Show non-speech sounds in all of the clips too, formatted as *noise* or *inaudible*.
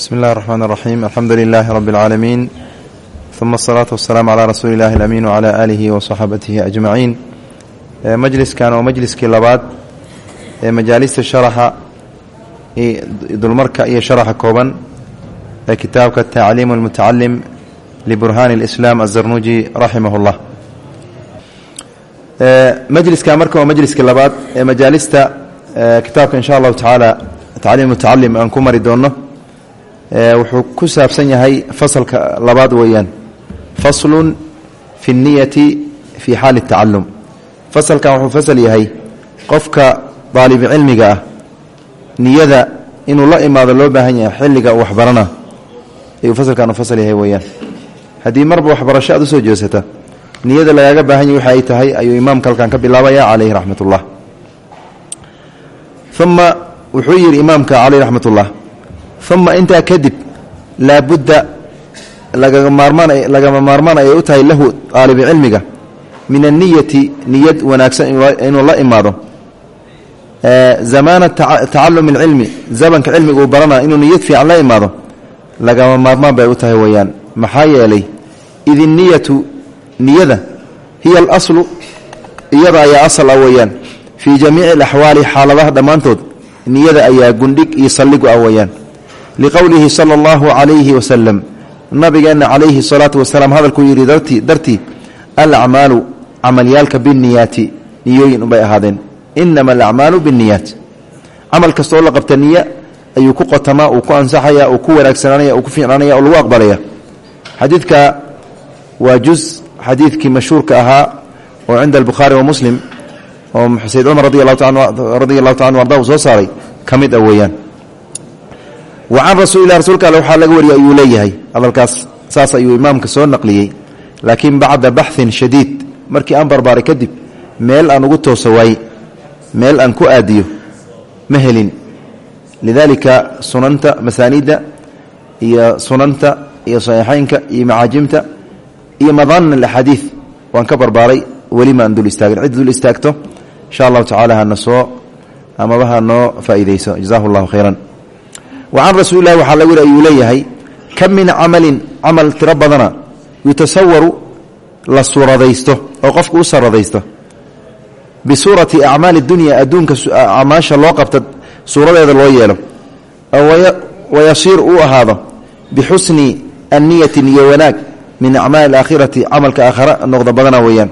bsmi اllahi الرحmn الرaxيm alxamdu لilh rb العaalamiin ثuma الصlaaةu waالsalaam عlى rasuuli اllahi الأmiin وعlى alihi وصaxaabatihi أجmaciin majliskan oo majliskii labaad ee majaalista sharaxa dulmarka iyo sharaxa kooban ee kitaabka tacliim اlmutacalim liburhaan اlإslaam الzarnuji raximah اllah majliskan marka waa majliskii labaad ee majaalista kitaabka in sha allahu tacaala tacliim mutacalim aan ku mari doono Eh, wuxuu ku saabsan yahay fasalka labaad weeyaan. Faslun fi niyati fi xaali tacalum fasalkan wuxuu fasal yahay qofka daalibi cilmiga ah niyada inuu la imaado loo baahan yahay xilliga waxbarana. Ayuu fasalkan u fasal yahay weeyaan. Haddii marba waxbarasho aad u soo jeesata niyada lagaaga baahan yahy waxa ay tahay ayuu imaamka halkan ka bilaabaya caleyhi raxmat uma wuxuu yidhi imaamka caleyh raxmat uma intaa kadib laabudda lagama maarmaan ayay u tahay lahu daalibi cilmiga min aniyati niyad wanaagsan inuu la imaado. Zamaana tacalum اlcilmi zamanka cilmiga uu baranaya inuu niyad fiican la imaado lagama maarmaan bay u tahay weeyaan. Maxaa yeelay id iniyatu niyada hiya alaslu iyada ayaa asal ah weeyaan. Fii jamiici alaxwaali xaaladaha dhammaantood niyada ayaa gundhig iyo saldhigu ah weeyaan liqowlihi sala allahu calayhi wasalam nabigeenna calayhi salaatu wasalaam hadalkuu yidhi dartii alacmaalu camalyaalka binniyaati niyooyin unbay ahaadeen. Inama alacmaalu binniyaat. Camal kastooo la qabta niya ayuu ku qotamaa uu ku ansaxaya uu ku wanaagsanaanaya uu ku fiicnaanaya oo lagu aqbalaya xadiidka waa juz xadiidkii mashhuurka ahaa oo cinda albukhaari wa muslim oo sayd cumar radi allahu ta anu arda uu soo saaray ka mid ah wa can rasuulilah rasuulka alle waxaa laga wariyay ayuu leeyahay. Hadalkaas saas ayuu imaamka soo naqliyey. Laakiin bacda baxin shadiid markii aan barbaaray kadib meel aan ugu tooso waay meel aan ku aadiyo ma helin. Lidaalika sunanta masaaniidda iyo sunanta iyo saxiixeynka iyo macaajimta iyo madaanin alaxaadiid waan ka barbaaray. Weli ma aan dul istaagin. Cid dul istaagto insha allahu tacala hana soo amaba ha noo faa'iidayso. Jazahu llahu khayran wa can rasuuli lahi waxaa lagu yidhi ayuu leeyahay kam min camalin camal tiro badana yutasawaru la suuradaysto oo qofku u saradaysto. Bisuurati acmaali dunya adduunka acmaasha loo qabta suuradeeda loo yeelo. Wayasiir uu ahaado bixusni anniyati niyo wanaag min acmaali alaakhirati camalka aakhara noqda badana weeyaan.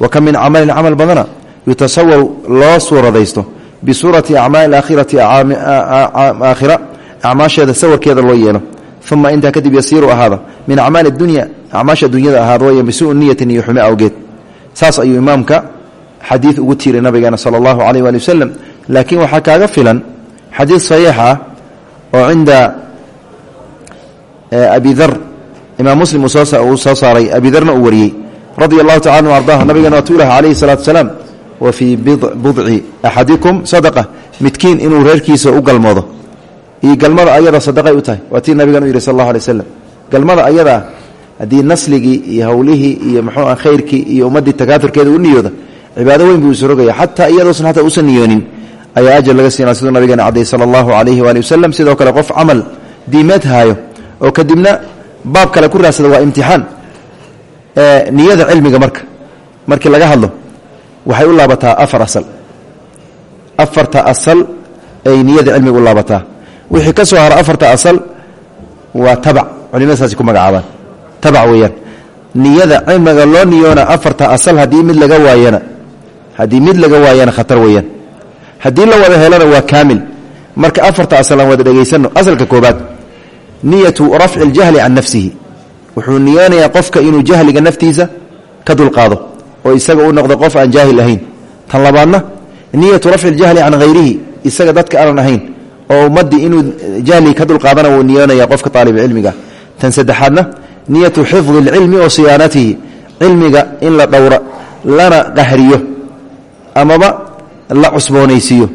Wa kam min camalin camal badana yutasawaru loo suuradaysto. Bisuurati acmaali alaakhirati aakhira acmaasheeda sawirkeeda loo yeelo uma intaa kadib yasiiru ahaada min acmaali dunya acmaasha dunyada ahaada weya bisuu niyati niyo xume awgeed. Saas ayuu imaamka xadiid ugu tiiray nabigeena sala allahu caleyh waali wasalam laakiin waxaa kaaga filan xadiid saxiix ah oo cinda abi dar imaam muslim uu soo saaray abi darna uu wariyey. Radia allahu tacala anu ardaah nabigeena waatu ilaha calayhi wasalaam. Wa fii budci axadikum sadaqa. Midkiin inuu reerkiisa u galmoodo iyo galmada ayada sadaqay u tahay. Waa tii nabigan u yidhi sal allahu alay waslam galmada ayadaa haddii nasligii iyo howlihii iyo muxuu ah khayrkii iyo ummaddii takaaturkeeda u niyooda cibaado weyn buu isu rogaya xataa iyadoosan hataa uusan niyoonin ayaa ajar laga siinaa siduu nabigeena cadday sala allahu calayhi waali wasalam sidoo kale qof camal diimeed haayo oo kadibna baab kale ku raadsada waa laga hadlo waxay u laabataa afar asal. Afarta asal ay niyada cilmiga u laabataa wixii ka soo hara afarta asal waa tabac culimada saasi ku magacaabaan. Tabac weeyaan. Niyada cilmiga loo niyoona afarta asal haddii mid laga waayana haddii mid laga waayana khatar weeyaan. Haddii la wada helana waa kaamil. Marka afarta asal aan wada dhegaysano asalka koobaad niyatu rafci اljahli can nafsihi. Wuxuu niyoonayaa qofka inuu jahliga naftiisa ka dulqaado oo isaga u noqdo qof aan jaahil ahayn. Tan labaadna niyatu rafci اljahli can hayrihi isaga dadka aanan ahayn oo ummadii inuu jahliga ka dulqaadana wuu niyoonaya qofka aalib cilmiga. Tan saddexaadna niyatu xifdi اlcilmi wa siyaanatihi cilmiga in la dhowro lana qahriyo amaba la cusboonaysiiyo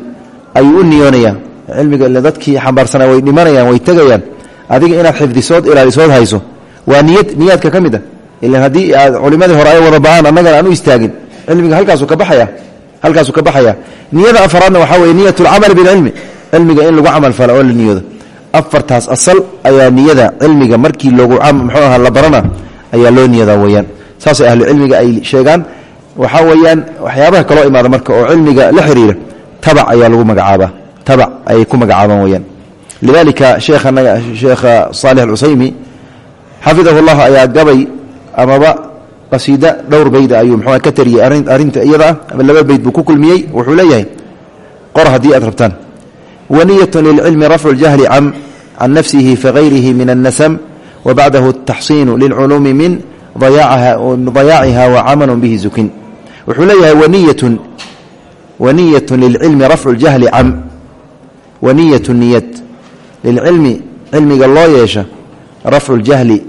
ayuu u niyoonayaa. Cilmiga dadkii xambaarsanaa way dhimanayaan way tegayaan. Adiga inaad xifdisood ilaalisood hayso waa niyad niyaadka ka mid a haddii aad culimadii hore ay wada ba'aan annagana aan u istaagin cilmiga halkaasuu ka baxaya halkaasuu ka baxaya. Niyada afaraadna waxaa weye niyat lcamali bilcilmi cilmiga in lagu camal falo oo la niyoodo. Afartaas asal ayaa niyada cilmiga markii loogu mxuu aha la barana ayaa loo niyadaa weyaan saasay ahlucilmiga ay sheegaan. Waxaa weeyaan waxyaabaha kaloo imaada marka oo cilmiga la xiriira tabac ayaa lagu magacaabaa tabac ayay ku magacaabaan weyaan lidalika sheekhanaga sheekha saalix alcusaymi xafidahu llah ayaa gabay amaba qasiida dhowr bayda ayuu mxua ka tariyey arrinta iyada ah. Laba bayd buu ku kulmiyey wuxuu leeyahay qor haddii aad rabtaan waniyat lilcilmi rafcu ljahli can nafsihi fagayrihi min annasam wabacdahu ataxsiinu lilculuumi min dayaaciha wacamalu bihi zukin wuxuu leeyahay waniyatu lilcilmi rafcu ljahli can waniyatu niyad lilcilmi cilmiga loo yeesha rafcu ljahli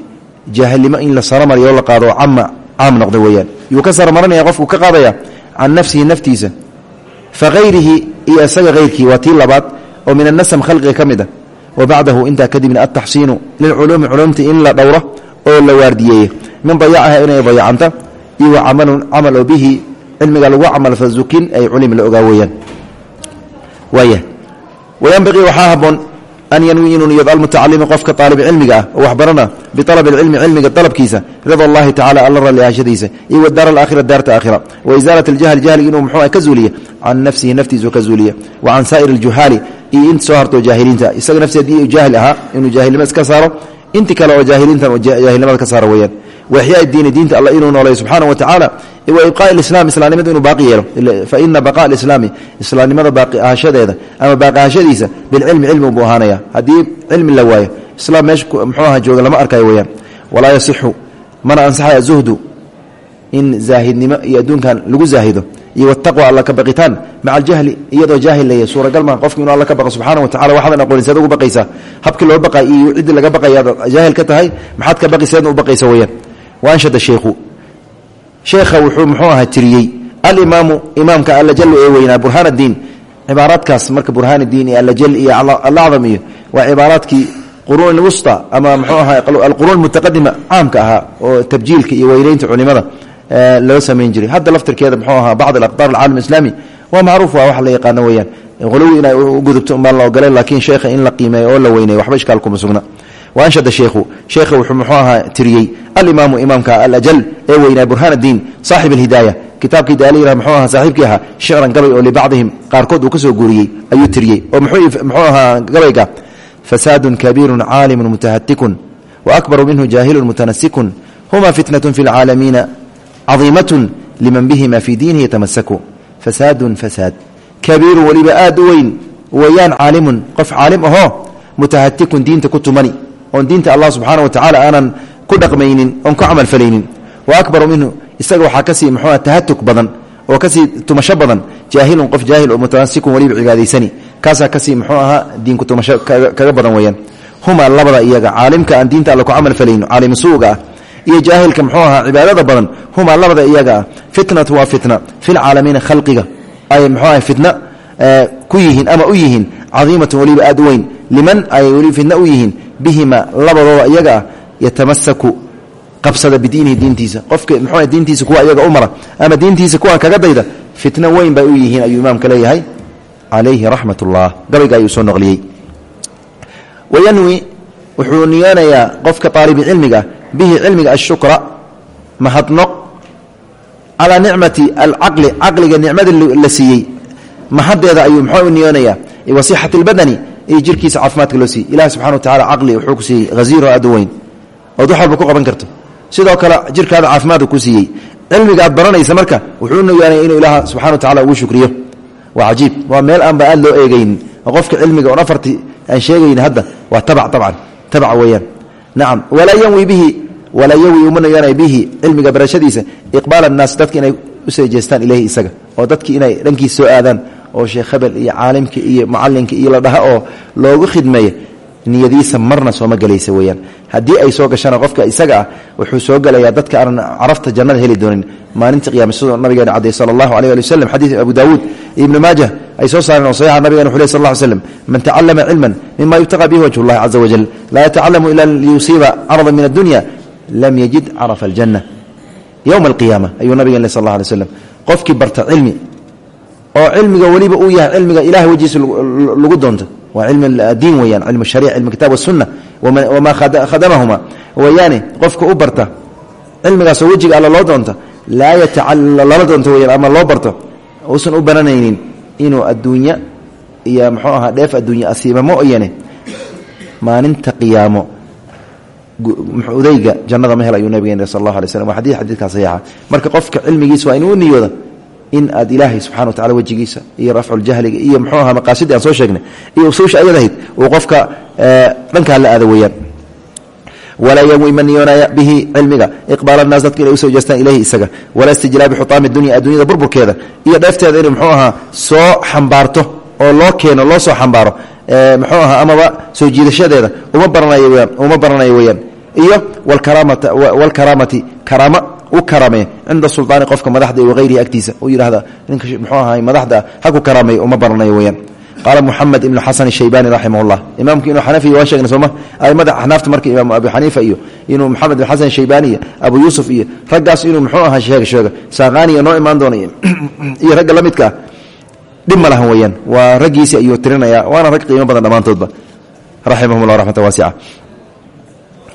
jaahilnimo in la saramariyo la qaado cama caam noqda weeyaan yuu ka saramaranaya qofku ka qaadaya can nafsihi naftiisa faayrihi iyo isaga hayrkii waa tii labaad oo min anasm khalqiga ka mid a wa bacdahu intaa kadibna altaxsiinu lilculuumi culumti in la dhowro oo la waardiyeeyo min dayacaha inay dayacanta iyo wa camalun camal oo bihi cilmiga lagu camal fazukin ay culimi la ogaa weyaan waaya wayanbaqii waxaa haboon an yanwi inuu niyad almutacalimi qofka aalib cilmiga ah oo waxbarana bialab cilmi cilmiga dalabkiisa rida allahi tacala alla ralliaashadiisa iyo wadaar alaakhira daarta aakhira. Wa isaalat aljahli jahli inuu muxuu ka zuuliya can nafsihi naftiisu ka zuuliya wa can saa'ir aljuhaali iyo int soo hartoo jaahiliinta. Isaga haddii jaahil ahaa inuu jaahilnimo iska saaro inti kale oo jaahiliintan jaahilnimada ka saaro weyaan waxyaa diini diinta alla inuu nooleeyo subxaana wa tacaala wa ibqaa islam islaamnimada inuu baaqi yeelo. Faina baqaa alislaami islaamnimada baaqi ahashadeeda ama baaqi ahashadiisa bilcilmi cilmi buu ahaanaya. Haddii la waayo islaam meesha muxuu jooga lama arkayo weyaan walaa yasixu mana ansaxaya zuhdu in zaahidnimo iyo adduunkan lagu zaahido iyo wataqwa alla ka baqitaan maca aljahli iyadoo jaahil laya suuragal maa qofki inuu alla ka baqo subxana wa tacala waxaadan aqoonin seed ugu baqaysaa habkii loo baqay iyo ciddii laga baqaya jaahil ka tahay maxaad ka baqi seedna u baqaysa weyaan waanshada sheikhu sheekha wuxuu muxuu ahaa tiriyey alimaamu imaamka allajal ee weynaa burhaan addiin cibaaraadkaas marka burhaan diin iyo iyo alacdam iyo waa cibaaraadkii quruun alwusta ama muxuu ahaa alquruun mutaqadima caamka ahaa oo tabjiilka iyo weyneynta culimada loo samayn jiray. Hadda laftirkeeda muxuu ahaa bacd alaqdaar alcaalam islaami waa macruuf waa wax la yaqaano weyaan huluwi inay u gudubto umbaan la ogolay laakiin sheekha in la qiimeeyo oo la weyneeyo waxba ishkaal kuma sugna. Waanshada sheikhu sheekha wuxuu muxuu ahaa tiriyey alimaamu imaamka alajal ee weynaa burhaan addiin saaxib alhidaaya. Kitaabkii daaliyah muxuu ahaa saaxiibkii ahaa shicran gabay oo libacdihim qaarkood uu ka soo guuriyey ayuu tiriyey. Oo muxuu ahaa gabayga fasaadun kabiirun caalimun mutahatikun wa akbaru minhu jaahilun mutanasikun huma fitnatun fi lcaalamiina cadiimatun liman bihima fii diinihi yatamasaku fasaadun fasaad kabiirun weliba aad u weyn weeyaan caalimun qof caalim ahoo mutahatikun diinta ku tumani oon diinta allah subxaana wa tacala aanan ku dhaqmaynin oon ku camalfalaynin wa akbaru minhu isaga waxaa ka sii muxuua tahatuk badan oo ka sii tumasho badan jaahilun qof jaahil oo mutanasikun weliba cibaadaysani kaasaa ka sii muxuu ahaa diinku tumasho kaga badan weyaan huma labada ah iyo jaahilka muxuu ahaa cibaadada badan huma labada iyaga ah. Fitnatu waa fitna filcaalamiina khalqiga. Ay muxuu aha fitna ku yihiin ama u yihiin cadiimatun weliba aad liman ay weli fitna u yihiin bihima labadooda iyaga ah yatamasaku qabsada bidiinihi diintiisa. Qofka muxuu diintiisa kuwa iyaga u mara ama diintiisa kuwa kaga dayda fitno weyn bay u yihiin ayuu imaamka leeyahay. Calayhi raxmat ullah gabayga ayuu soo noqliyey wayanwi wuxuu niyoonayaa qofka aalibi cilmiga bihi cilmiga ashukra mahadnoq calaa nicmati alcaqli caqliga nicmada la siiyey. Mahadeeda ayuu muxuu u niyoonayaa wasixati lbadani iyo jirkiisa caafimaadka loo siiyey. Ilahi subxana wa tacala caqli wuxuu ku siiyey haziiro aad u weyn. Ood wax walba ku qaban karto. Sidoo kale jirkaada caafimaadka ku siiyey. Cilmiga aad baranaysa marka wuxuu niyoonaya inuu ilaah subxana wa tacala ugu shukriyo. Waa cajiib. Waa meel aanba aad loo eegaynin oo qofka nacam walaa yanwi bihi. Walaa yanwi uma niyoonaya bihi cilmiga barashadiisa. Iqbaal annaas dadka inay u soo jeestaan ileyhi isaga oo dadki inay dhankiisa soo aadaan oo sheekh hebel iyo caalimka iyo mucalinka iyo la dhaha oo loogu khidmeeyo niyadiisa marna sooma gelaysa weyaan haddii ay soo gashana qofka isaga ah wuxuu soo gelayaa dadka aanan carafta jannada heli doonin. Maalinta qiyama sidoo nabigeena cadey sala allahu aleyh ali abu daawuud ibnu maajah ay soo saareen oo saxiixa nabigena wuxu ley sal lla ly man tacallama cilman mima yubtaqa bihi wajhu llahi caza wajal laa yatacalamu ila liyusiiba carada min addunya lam yajid carafa aljanna. Yowma alqiyaama ayuu nabigen le sal alla alay slam qofkii barta cilmi oo cilmiga weliba uu yahay cilmiga ilahay wejiisa lagu doonto waa cilmi diin weyaan cilmu shariic cilmu kitab wasunna wamaa khadamahuma. Weeyaane qofka u barta cilmigaasoo wejiga alla loo doonta laa yatacalala doonto weyaan ama loo barto uusan u baranaynin inuu adduunya iyo muxuu ahaa dheef adduunya asiiba ma oyane maalinta qiyaamo. Udayga jannada ma hel ayuu nabigeen sal allahu alay slm waa xadii xadiidkaa saxiixa. Marka qofka cilmigiisa waa inuu in aad ilaahay subxana wa tacala wejigiisa iyo rafculjahliga iyo muxuu ahaa maqaasidii aan soo sheegnay iyo usuusha ayadahayd uu qofka dhankaa la aada weeyaan. Walaa ynwi ma niyoonaya bihi cilmiga iqbaal naas dadka inay u soo jeestaan ilayhi isaga. Walaa istijlaabi xutaami dunya addunyada burburkeeda iyo dheefteeda inay mxuu ahaa soo xambaarto oo loo keeno loo soo xambaaro mxuu ahaa amaba soo jiidashadeeda. Uma baranayo uma baranayo weyaan iyo wlkaraamati karaama u karame cinda sulطaani qofka madaxda wahayrihi agtiisa. U yidhahda ninka mxuu ahaa madaxda ha ku karaameeyo uma baranayo weyaan qaala muxamed ibnu xasan shaybani raximah llah imaamki inuu xanafiya waa sheegna sooma? Aimada axnaafta marka imaamu abu xaniifa iyo inuu maxamed ibn xasan shaybani abu yuusuf iyo raggaas inuu muxuu ahaa sheega sheega. Saaqaaniya noo imaan doona *clears throat* iyo ragga la midka ah dhib ma lahan weyaan tirinaya waana rag qiimo badan dhammaantoodba. Raximahum llah raxmata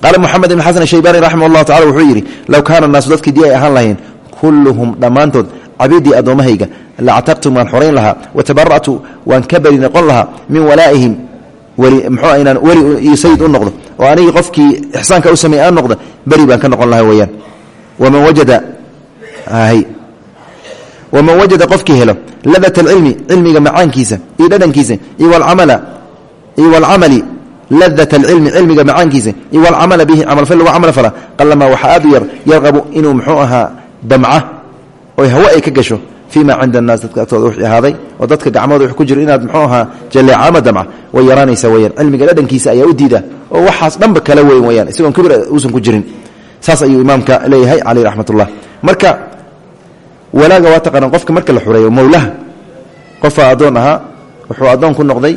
qaala muxamed ibn xasan shaybani raximah llahu tacala wuxuu yidhi low kaana naasu dadkii dii ay ahaan lahayn kulluhum dhammaantood cabiidii addoommahayga lactabtum waan xorayn lahaa watabara'tu waan ka beri noqon lahaa min walaa'ihim weli mxuu inaan weli iyo sayid u noqdo oo anigii qofkii ixsaanka u sameeyey aan noqda beri baan ka noqon lahaa weeyaan. Waman wajada waman wajada qofkii helo ladat alcilmi cilmiga macaankiisa iyo dhadhankiisa iyo ladat alcilmi cilmiga macaankiisa iyo walcamala bihi camalfal lagu camal fala qalamaa waxaa aad u yar yarqabu inuu muxuu ahaa damca oy hawe ay ka gasho fima cinda annaas dadka agtooda wixii ahaaday oo dadka gacmooda wix ku jiro inaad muxuu ahaa jaleecaama damca way yaraanaysa weyaan cilmiga dhadhankiisa ayaa u diida oo waxaas dhanba kala weyn weyaan isagoon kibir uusan ku jirin saas ayuu imaamka leeyahay caleyh raxmat ullah marka walaaga waa taqaanaan qofka marka la xureeyo mowlaha qofaa addoon ahaa wuxuu addoon ku noqday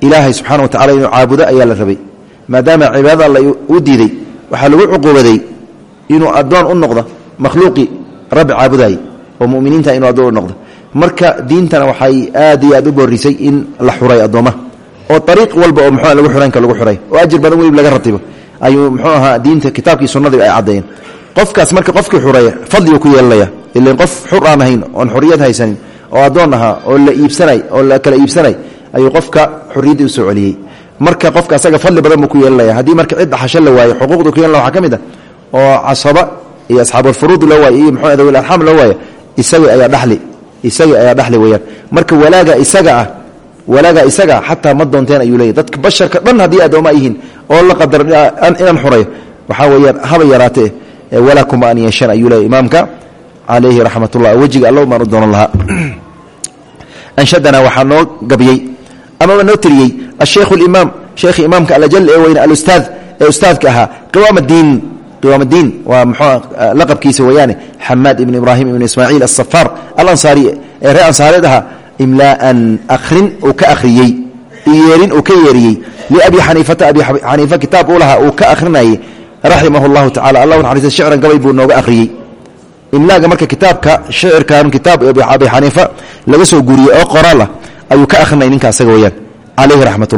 ilaahay subxana wa tacala inuu caabudo ayaa la rabay. Maadaama cibaadada alla u diiday waxaa lagu cuquubaday inuu addoon u noqdo makhluuqii rabbi caabudaayey oo muminiinta inuu addoon u noqdo. Marka diintana waxay aad iyo aad u boorisay in la xuray addoommaha oo ariiq walba oo mxua lagu xuraynka lagu xuray oo ajir badan welib laga ratibo. Ayuu mxuu ahaa diinta kitaabkii sunnadii ay caddeeyeen qofkaas marka qofkii xureeya fadliguu ku yeelanaya. Ilan qof xur aan ahayn oon xuriyad haysanin oo addoon ahaa oo la iibsanay oo la kala iibsanay ayuu qofka xuriyaddii u soo celiyey. Marka qofka asaga fadli badan buu ku yeelanaya haddii marka cid dhaxasho la waayo xuquuqdu ku yeelan waxaa ka mid a oo casaba iyo asxaabulfuruud loo waayo iyo mxuu dawil arxaam loo waayo isagii ayaa dhali isagii ayaa dhaxli weyaan marka walaaga isaga ah walaaga isaga xataa ma doonteen ayuu leeyahy dadka basharka dhan haddii addooma yihiin oo la qadar inaan xureeyo waxaa weeyaan haba yaraatee walaa kuma an yeeshan ayuu leeyahy imaamka calayhi raxmat wejiga alla umaan u doonan lahaa. *clears throat* Anshadana waxaa noo gabyey amaba noo tiriyey asheikhu limaam sheekhi imaamka alajal ee weyne alustaad ee ustaadka ahaa qiwaam diin qiwaam diin waa mxuu laqabkiisa weeyaane xamaad ibn ibraahim ibn ismaaciil asafaar alansaari ee reer ansaareed ahaa akhrin uu ka akhriyey yeerin uu ka yeeriyey liabi xaniifata abi xaniifa kitaab uu lahaa ka akhrinayay raximah llahu tacala allah naxariista shicran gabay nooga akhriyey. Imlaaga marka kitaabka shicirkan kitaab abi xaniifa laga soo guuriyey oo qoraal ah ayuu ka akhrinaya ninka asaga weyaan calayhi raxmat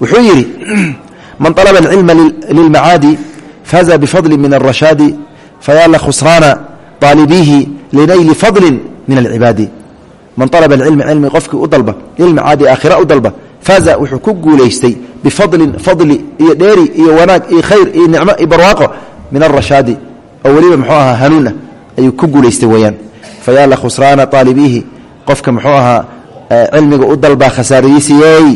wuxuu yidhi *clears throat* man alaba alcilma lilmacaadi faza bifadli min alrashaadi fayaala khusraana aalibiihi linayli fadlin min alcibaadi. Man alaba alcilma cilmi qofkii u dalba lilmacaadi aakhira u dalba faaza wuxuu ku guulaystay bifadlin fadli iyo dheeri iyo wanaag iyo khayr iyo nicmo iyo barwaaqo min alrashaadi oo weliba muxuu ahaa hanuunah ayuu ku guulaystay weyaan fayaala khusraana aalibiihi qofka muxuu ahaa cilmiga u dalbaa khasaaradiisiyey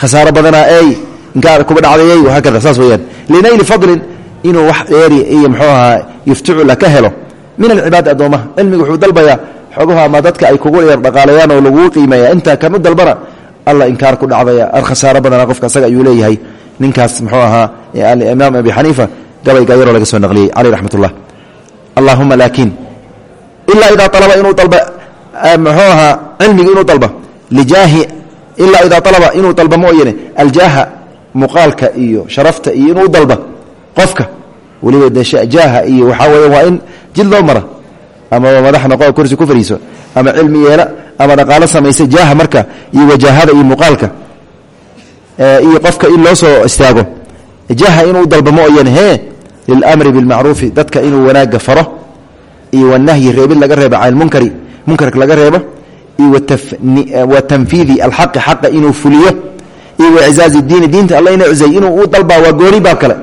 khasaaro badanaa ey inkaa kuba dhacdayey wahaakada saas weyaan linayli fadlin inuu wax dheeri iyo muxuu ahaa yuftucula ka helo. Min alcibaadi addoommaha cilmiga wuxuu dalbayaa xogaha ama dadka ay kugu yar dhaqaalayaan oo laguu qiimeeya intaa kan u dalbana alla inkaar ku dhacdaya ar khasaaro badana qofka asaga ayuu leeyahay. Ninkaas muxuu ahaa alimaam abi xaniifa gabaygaa yaroo laga soo naqliyey caleyh raxmat ullah allahuma laakiin ilaa idaa alaba inuu dalba muxuu ahaa cilmigi inuu dalba. Lijaahi ilaa idaa alaba inuu dalba mooyane aljaaha muuqaalka iyo sharafta iyo inuu dalba qofka. Weliba de jaaha iyo waxaa weya waa in jid loo mara. Ama madax noqo kursi ku fariiso ama cilmi yeela ama dhaqaalo samaysa jaaha marka iyo wajaahada iyo muuqaalka iyo qofka in loo soo istaago. Jaha inuu dalbamo oyan hee lilamri bilmacruufi dadka inuu wanaagga faro iyo wanahyi reebid munkarka laga reebo iyo tanfiidi alxaqi xaqa inuu fuliyo iyo waiczaazi diini diinta alla ina cizay inuu u dalbaa waa gooni baab kale.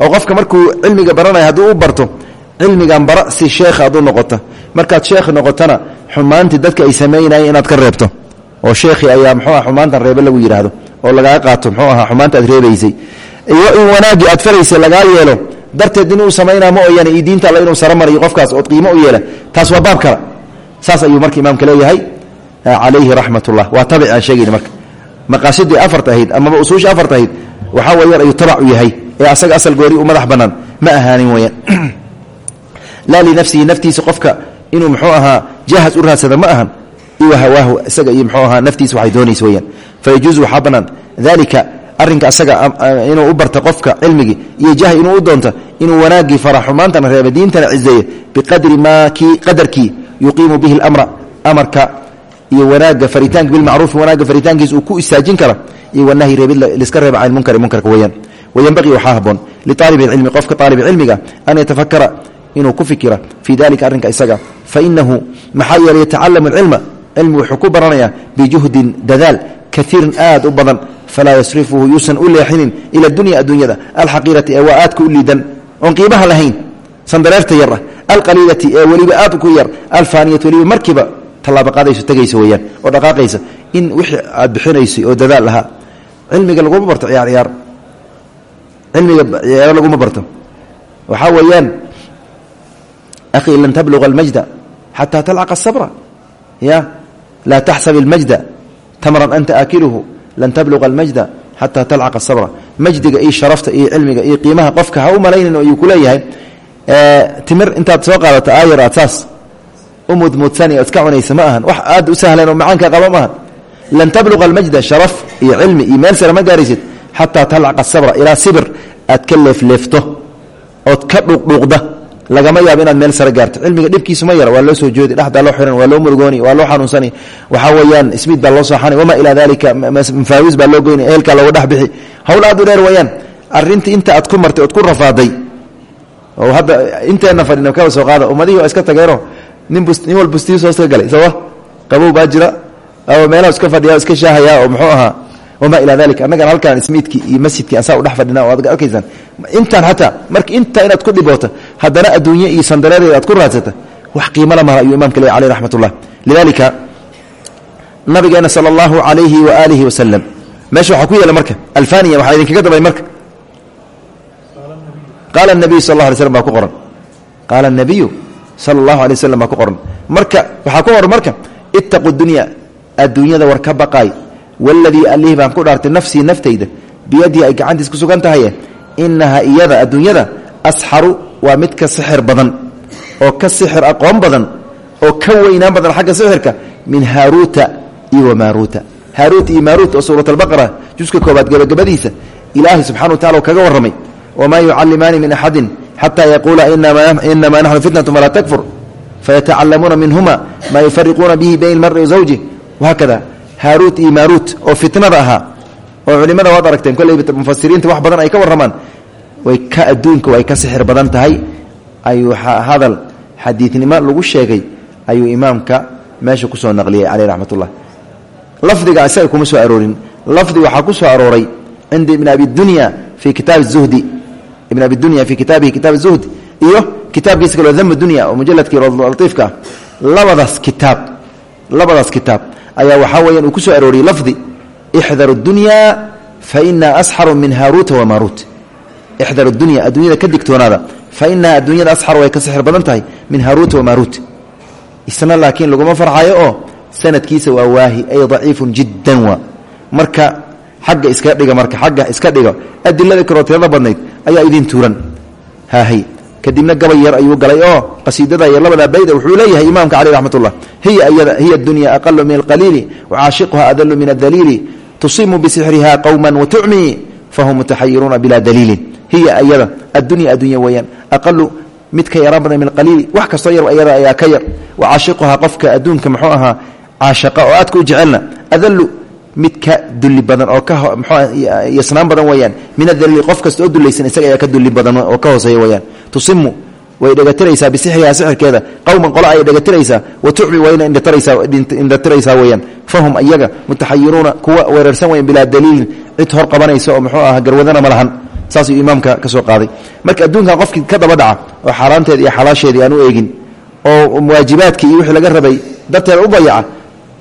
Oo qofka markuu cilmiga baranaya hadduu u barto cilmigan bara si sheekha aad u noqota markaad sheekh noqotona xumaantii dadka ay samaynayeen inaad ka reebto. Oo sheekhii ayaa mxuu ah xumaantan reebe lagu yidhaahdo oo lagaa qaato mxuu ahaa xumaanta aad reebaysay. Iyo in wanaaggii aad faraysay lagaa yeelo darteed inuu samaynaa ma ooyane iyo diinta alla inuu qofkaas waa baab kale saas ayuu marka imaamka leeyahay calayhi raxmat ullah waa tabic aan sheegayna marka. Maqaasidii afarta ahayd amaba usuusha afarta ahayd waxaa weeyaan ayuu tabac u yahay. Ee asaga asal goori u madax bannaan ma ahaanin weyaan *clears throat* laa linafsihi naftiisa qofka inuu mxuu ahaa jahas u raadsada ma ahan. Iwa hawaahu isaga iyo mxuu ahaa naftiisa waxay doonaysa weyaan fayajuusu waxaa bannaan dalika arrinka asaga inuu u barta qofka cilmigii iyo jahi inuu u doonto inuu wanaaggii fara xumaantana reeba diintana cizeeyo biqadri maa kii qadarkii yuqiimu bihi اlamra amarka iyo wanaaga faritaanka bilmacruufi wanaaga faritaankiisa uu ku istaajin kara iyo wanahyi reebid liska reeba can munkari munkarka weyaan wayanbaqii waxaa haboon liaalib cilmi qofka aalib cilmiga an yatafakara inuu ku fikira fii dalika arrinka isaga. Fainahu maxaa yeelay yatacalamu cilma cilmi wuxuu ku baranayaa bijuhdin dadaal kaiirin aad u badan falaa yasrifuhu yuusan u leexinin ila dunya adduunyada. Alxaqiirati ee waa aadka u liidan. Oon qiimaha lahayn sandareerta yar ah alqaliilati ee weliba aad ku yar alfaaniyati weliba markiiba tallaabaqaadayso tegaysa weyaan oo dhaqaaqaysa in wixii aad bixinaysay oo dadaal lahaa. Cilmiga laguma barto ciyaar ciyaar. Cilmiga ciyaaro laguma barto. Waxaa weeyaan akhii lan tabluga almajda xataa talcaqa asabra ya laa taxsab almajda tamran anta aakiluhu. Lan tabluga almajda xataa talcaqa asabra majdiga iyo sharafta iyo cilmiga iyo qiimaha qofka ha u malaynin ayuu ku leeyahay timir intaad soo qaadato aayar aad saas. U mudmuudsani oo iska cunaysa ma ahan. Wax aad u sahlan oo macaanka qaba maahan lan tabluqa almajda sharaf iyo cilmi iyo meel sare ma gaaraysid. Xataa talcaqa asabra ilaa sibir aad ka leefleefto ood ka dhuuqdhuuqda lagama yaabo inaad meel sare gaarto. Cilmiga dhibkiisu ma yara waa loo soo joodi dhexdaa loo xiran waa loo murugooni waa loo xanuunsani. Waxaa weeyaan ismiid baa loo sooxani wamaa ilaa dalika mafaawis baa loo goyni ehelkaa looga dhex bixi. Hawl aad u dheer weeyaan arrintii inta aad ku martay ood ku rafaaday oo hadda inteena fadhina kaba soo qaada ummadihii iska tageeno nin nin wal bustiis hooska galay soo qabow baa jira. Ama iska fadhiya iska shaahaya oo muxuu ahaa wamaa ilaa dalika annagan halkaan ismiidkii iyo masjidkii aan saa u dhex fadhina oo ad arkaysaan. Intaan xataa marka intaa inaad ku dhiboota haddana adduunye iyo sandareereeda aad ku raadsata wax qiimo lamaha ayuu imamka leey aleyh raxmat ullah lidalika nabigeena sala allahu calayhi wa aalihi wasalam meesha waxaa marka alfaniya waxaa idinkaga dabay marka qaala nabiyu sal la alay slm ku qoran. Qaala nabiyu sala allahu alay waslm baa ku qoran. Marka waxaa ku qoran marka ittaqu dunya adduunyada war ka baqaay waladii allihii baan ku dhaartay nafsii naftayda biyadii ay gacantiis ku sugan tahaye inahaa iyada adduunyada asxaru waa mid ka sixir badan oo ka sixir aqoon badan oo ka weynaan badan xagga sixirka min haaruuta iyo wamaaruuta haaruut iyo maaruut oo suurat albaqara juska koobaad gabagabadiisa ilaahay subxana wa tacala kaga warramay wamaa yucallimaani min axadin xataa yaquula inamaa naxnu fitnatu falaa takfur fayatacalamuuna minhuma maa yufariquuna bihi bayn almari wa zawjih wahaakada haaruut iyo maaruut oo fitnada ahaa oo culimada waad aragteen kolleyba mufasiriinta wax badan ay ka warramaan way ka adduunka way ka sixir badan tahay ayuu hadal xadiidnimo lagu sheegay ayuu imaamka meesha ku soo naqliyey caleyh raxmat ullah lafdiga isaga kuma soo aroorin lafdi waxaa ku soo arooray ibn abi dunya fii kitaabihi kitaab zuhd iyo kitaabkiisa kaloo dam dunya oo mujaladkii latiifka labadaas kitaab labadaas kitaab ayaa waxaa weyaan uu ku soo arooriyey lafdi ixdaru dunya fa inaa asxaru min haaruuta wamaaruut ixdaru dunya adduunyada ka digtoonaada fa inaha adduunyada asxar way ka sixir badan tahay min haaruuta wamaaruut isna laakiin laguma farxayo oo sanadkiisa waa waahi ay daciifun jiddan waa. Marka xagga iska dhiga marka xagga iska dhiga adilada kaloo tirada badnayd ayaa idin tuuran. Haahay kadibna gabay yar ayuu galay oo qasiidada yar labada bayda wuxuu leeyahay imaamka caleyh raxmat ullah hiya ayada hiya adunya aqalu min alqaliili wacaashiquha adalu min adaliili tusimu bisixriha qowma watucmi fahum mutaxayiruuna bilaa daliilin. Hiya ayada addunya addunya weeyaan. Aqalu mid ka yaraan badan min alqaliili wax kastoo yar ayada ayaa ka yar. Wacaashiquha qofka adduunka muxuu ahaa caashaqa oo aadka u jecelna adalu mid ka duli badan oo ka mxuyasnaan badan weyaan min adaliili qof kasta oo dulaysan isaga ayaa ka duli badan oo ka hooseeya weyaan tusimu way dhegatiraysaa bisixrihaa sixirkeeda qowman qolo ayay dhegatiraysaa. Wa wayna indhatiraysaa weyaan fahum iyaga mutaxayiruuna kuwa weerarsan weyan bilaa daliilin cid hor qabanaysa oo muxuu ah garwadana ma lahan. Saasuu imaamka ka soo qaaday. Marka adduunkan qofkii ka daba dhaca oo xaaraanteeda iyo xalaasheedii aan u eegin oo waajibaadkii iyo wixii laga rabay darteeda u dayaca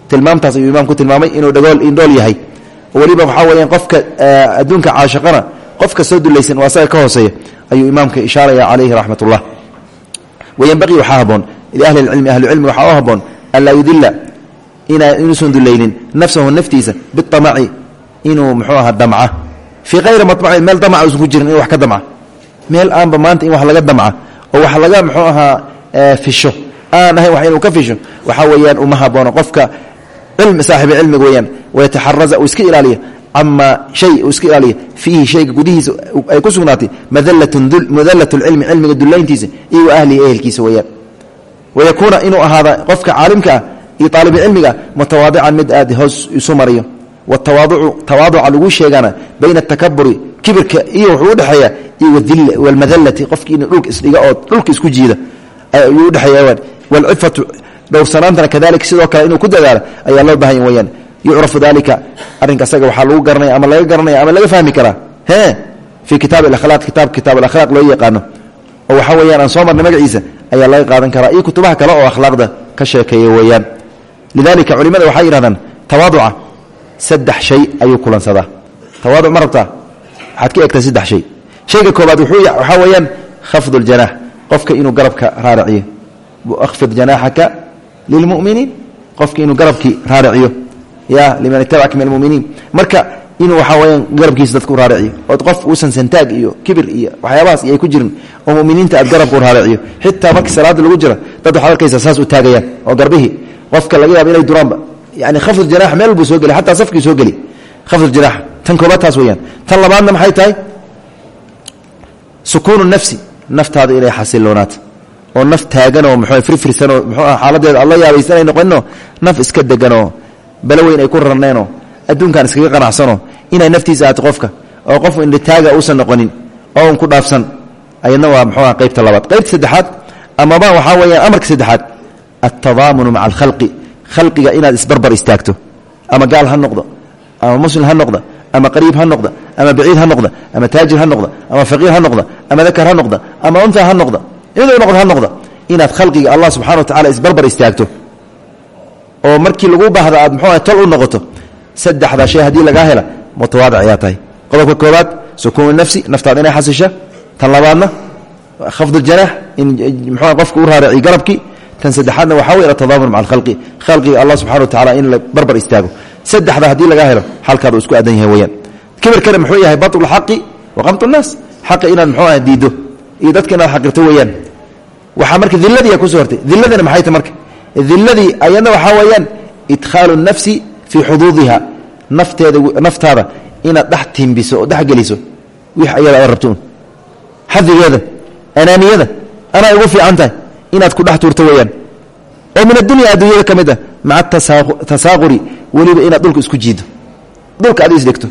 tilmaamtaas ayuu imaamku tilmaamay inuu dhagool indhool yahay. Weliba waxaa weyaan qofka adduunka caashaqana qofka soo dulaysan oo asaga ka hooseeya ayuu imaamka ishaaraya calayhi raxmat ullah wayanbaqii waxaa haboon liahli lcilmi ahlucilmi waxaa u haboon anlaa yudila inuusan dulaynin nafsahu naftiisa biamaci inuu muxuu aha damca. Fii hayri mamacin meel damca usan jirin in wax ka damca meel aanba maanta in wax laga damca oo wax laga muxuu ahaa fisho. Aan wax inuu ka fisho waxaa weeyaan uma haboono qofka saaxibi cilmiga weyaan wayataxaraza uu iska ilaaliya ama shay uu iska ilaaliya fiihi shayga gudihiisa ay ku sugnaatay madalat lcilmi cilmiga dulayntiisa iyo wa ahlihi ehelkiisa weyaan wayakuuna inuu ahaada qofka caalimka ah iyo aalibcilmiga mutawaadican mid aad hoos isu mariyo watawaaducu tawaaduca lagu sheegana bayna atakaburi kibirka iyo wuxuu udhexeeya iyo walmadalati qofkii inuu dhulka isdhiga oo dhulka isku jiida ayuu udhexeeya walcifatu dhowrsanaantana kadalika sidoo kale inuu ku dadaalo ayaa loo bahanya weyaan yucrafu dalika arrinka asaga waxaa lagu garanaya ama laga garanaya ama laga fahmi karaa. He? Fii kitaab alakhlaaq kitaab kitaab alakhlaaq loo yaqaano. Oo waxaa weyaan aan soo marnay magaciisa ayaa laga qaadan karaa. Iyo kutubaha kale oo akhlaaqda ka sheekeeya weeyaan. Lidalika culimada waxay yidhahdaan tawaaduca saddex shay ayuu kulansadaa. Tawaaduc ma rabtaa? Waxaad ka egtaa saddex shay. Shayga koobaad waxaa weeyaan khafdu ljanaax qofka inuu garabka lilmuminiin qofka inuu garabkii raaraciyo ya liman itabacaka min almuminiin marka inuu waxaa weyaan garabkiisa dadka u raariciyo ood qof uusan santaag iyo kibir iyo waxyaabahaas iyo ay ku jirin oo muminiinta aad garabka u raariciyo xitaa markii salaada lagu jira dad waxaad arkaysa saas u taagayaan oo garbihii qofka laga yaaba inay duraanba yani khafd janax meel buu soo geli xataa safkii soo geli khafd janax tan koobaad taas weyaan tan labaadna maxay tahay sukuunu nafsi naftaada inay xasiloonaata oo naf taaganoo mxuu firfirsanoo muxuu ah xaaladeeda alla yaabaysanay noqonino naf iska deganoo balo ay ku rarneenoo adduunkan iskaga qanacsanoo inay naftiisa ahaato qofka oo qof indhitaaga uusan noqonin oo ku dhaafsan ayadna waa muxuu ah qaybta labaad. Qaybta saddexaad amaba waxaa weeyaan amarka saddexaad altadaamunu maca alkhalqi khalqiga inaad isbarbar istaagto ama gaal ha noqdo ama muslim ha noqda ama qariib ha noqda ama baciid ha noqda ama taajir ha noqda ama faqiir ha noqda ama dakar ha noqda ama unha ha noqda inuu noqdo ha noqda inaad khalqiga allah subxana wa tacala isbarbar istaagto. Oo markii lagu baahda aad muxuu tol u noqoto saddexdaa shay haddii lagaa hela mutawaadic ayaa tahay. Qodobka koobaad sukuunu nafsi naftaada inay xasisha tan labaadna khafd janaax in mxuu qofka u raaraciy garabkii tan saddexaadna waxaa wey atadaamun maca alkhalqi khalqiga allah subxana wa tacala in la barbar istaago. Saddexda haddii lagaa helo xalkaada isku aadan yahay weyaan kibirkana muxuu yahay batlu xaqi wa qamtu nnaas xaqa inaad muxuu ah diiddo iyo dadka inaad xaqirto weeyaan. Waxaa marka diladiia ku soo hortay diladina maxay tahy marka? Diladii ayadna waxaa weeyaan idkhaalu nafsi fii xuduudiha. Nafteeda naftaada inaad dhex timbiso oo dhexgeliso wix ayada rabtoun xadigeeda anaaniyada anay ugu fiican tahay inaad ku dhex tuurto weeyaan. Oo min addunya adduunyada ka mid ah maca tasaaquri weliba inaad dhulka isku jiido dhulka aad isdhigto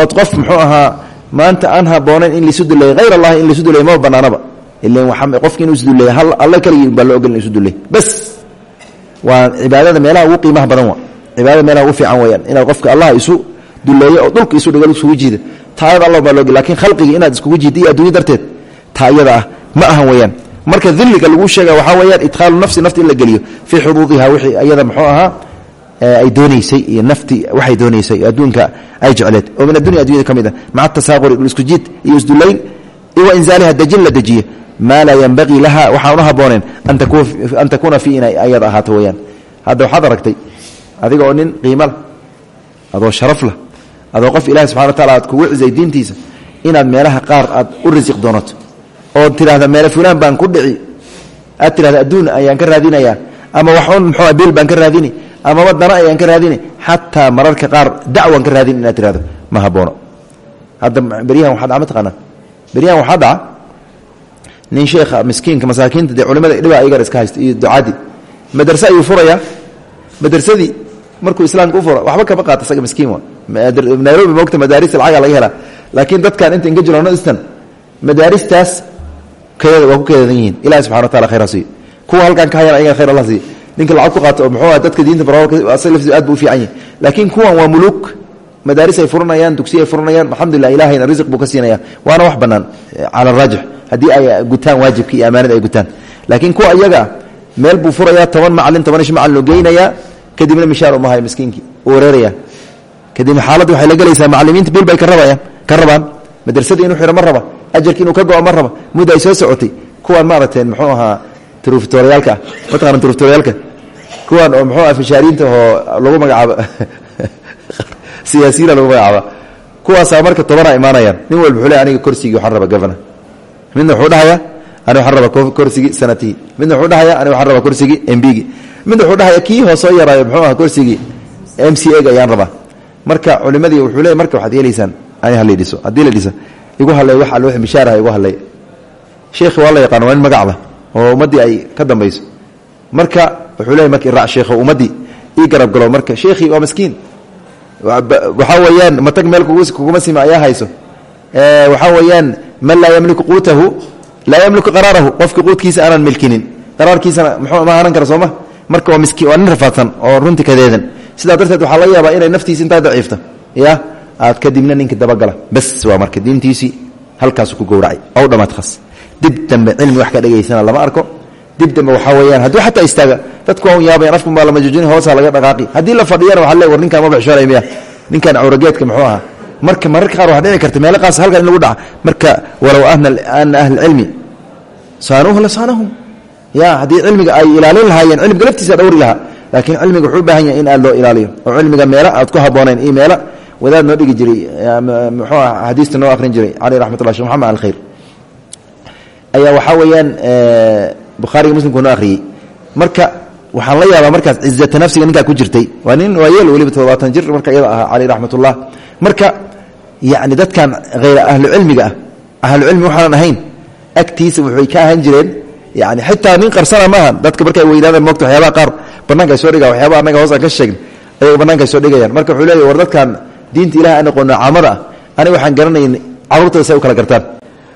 ood qof muxuu ahaa maanta aan haboonayn in laisu duleeya hayr allahi in laisu duleeya maba banaanaba ilan qofki inuu isduleeya hal alla keligii baa loo ogol in isu duleey bas! Waa cibaadada meelaha ugu qiimaha badan wa cibaadada meelaha ugu fiican weyaan inaad qofka allah isu duleeyo oo dhulka isu dhigo isugu jiida. Taayada allah baa loo ogol laakiin khalqigii inaad iskugu jiidda iyo addunya darteed taa iyada ah ma ahan weyaan marka diliga lagu sheega waxaa weyaan idkhaalu nafsi nafti in la geliyo fii wixii iyada muxuu ahaa ay doonaysay iyo nafti waxay doonaysay adduunka ay jecleed. Oo min addunya adunyada ka ah maca tasaaquri isku jiid iyo isdulayn iyo wa inzaaliha dejin la dejiye maa laa yanbagii laha waxaan u habooneen an takuuna fii inay ayada ahaato weyaan. Hadda waxaad adiga oo nin qiimala adoo sharaf lah adoo qof ilahi subxana wa taala aad kugu diintiisa inaad meelaha qaar aad u risiq doonato ood tidhahda meele fulaan baan ku dhici aad adduun ayaan ka raadinayaa ama waxun muxuu bil baan ka raadini amaba dana ayaan ka raadini xataa mararka qaar dacwaan ka raadini inaad tirahdo ma haboono hadda beryahan waxaa dhaca mataqaanaa beryahan waxaa dhaca nin sheekha miskiinka masaakiinta dee culimada dhiba ayagan iska haysta iyo ducaadii madrase ayuu furayaa madrasadii markuu islaamka u furo waxba kama qaata isaga miskiin wa. Nairobi moogta madaaris lacaga laga helaa laakiin dadkan inta inka jiro northern madaaristaas keeda waa ku keedadan yihiin. Ilahi subxana wa taala khayr ha siiyo. Ka hayan ayaga khayr allah siiyo ninka lacag ku qaato oo muxuu aha dadka diinta laftiisu aad bu u fiican yahay. Laakiin kuwan waa muluuk madaaris ay furanayaan dugsiy ay furanayaan alxamdulilah ilahayna risiq buu ka siinaya. Waana wax bannaan cala araajix haddii ay gutaan waajibka iyo amaanada ay gutaan. Laakiin kuwa iyaga ah meel buu furayaa toban macalin toban ish macalin oo geynayaa kadibna mishaar umahay miskiinkii u wareeraya. Kadibna xaaladda waxay la gelaysaa macalimiinta bil bay ka rabaan madrasadii inuu xiro ma raba ajarki inuu ka go-o ma raba mudda ay soo socotay. Kuwaan maaragteen muxuu ahaa truftoriyaalka ah mataqana truftoriyaalka kuwaan oo muxuu aha fishaariinta oo lagu magacaabo *laughs* siyaasiyiina lagu magacaaba. Kuwaasaa marka tobanaa imaanayaan. Nin walba wuxuu le aniga korsigii waxaan raba governor. Midna wuxuu dhahayaa ani waxaan rabaa korsigii sanatihii midna wuxuu dhahayaa ani waxaan rabaa korsigii mbgi midna wuxuu dhahaya kii hoosoo yaraayo muxuu aha korsigii m c a ga ayaan rabaa. Marka culimadii wuxuu leey marka waxaad yeelaysaan ani halay dhiso haddii la dhisa igu hadlay wax allo mishaaraha igu hadlay sheekhi waa la yaqaano waa nin magacda oo ummaddii ay ka dambayso. Marka leeyahy marka iraac sheekho ummaddii ii garab galo marka sheekhii waa miskiin. Waxaa weeyaan matag meel kuguma sima ayaa hayso. Waxaa weeyaan man laa yamliku quutahu laa yamliku qaraarahu qofki quudkiisa aanan milkinin. Qaraarkiisana muxuu ma hanan kara sooma? Marka waa miskiin waa nin rafaadsan oo runti kadeedan sidaa darteed waxaa laga yaabaa inay naftiisi intaa daciifto ya aad kadibna ninka dabagala. Bas waa marka diintiisii halkaasu ku gowracay. Ow dhamaad khas dib dambe cilmi wax ka dhegaysana lama arko. Dib dambe waxaa weyaan hadduu xataa istaaga dadku waa un yaabayan afkun baa lamajoojin hoosaa laga dhaqaaqi. Haddii la fadhiyana waxa le war ninkaan ma bexshoolay miya? Ninkaan cawrageedka muxuu ahaa? Marka mararka qaar waxa dhici karta meelo qaas halkan in lagu dhaca. Marka walow ana ahlicilmi saanuuhu la saanahum ya haddii cilmiga ay ilaalin lahaayeen cilmiga laftiisa dhowri lahaa laakiin cilmiga wuxuu u baahan yahay in aad loo ilaaliyo. Oo cilmiga meelo aad ku haboonayn iyo meelo wadaad noo dhigi jiray muxuu ah xadiista noo akhrin jiray. Caleyh raxmatullah shekh maxamed alkhayr ayaa waxaa weeyaan bukhaariga muslimku noo akhriyey. Marka waxaan la yaabaa markaas cizata nafsiga ninkaa ku jirtay. Waa nin waa yeel weliba todobaatan jir marka iyada ahaa caleyh raxmatullah. Marka yacni dadkan hayra ahlucilmiga ah ahlucilmi waxaanan ahayn agtiisa waxay ka ahaan jireen. Yani xitaa nin qarsana maaha dadka markay weynaadaan moogta waxyaabaha qaar banaanka ay soo dhiga waxyaaba annaga hoos aan ka sheegn ayay banaanka ay soo dhigayaan. Marka wuxuu leeyahy war dadkan diinta ilahi aan aqoona caamada ah aniga waxaan garanayn carruurtada say u kala gartaan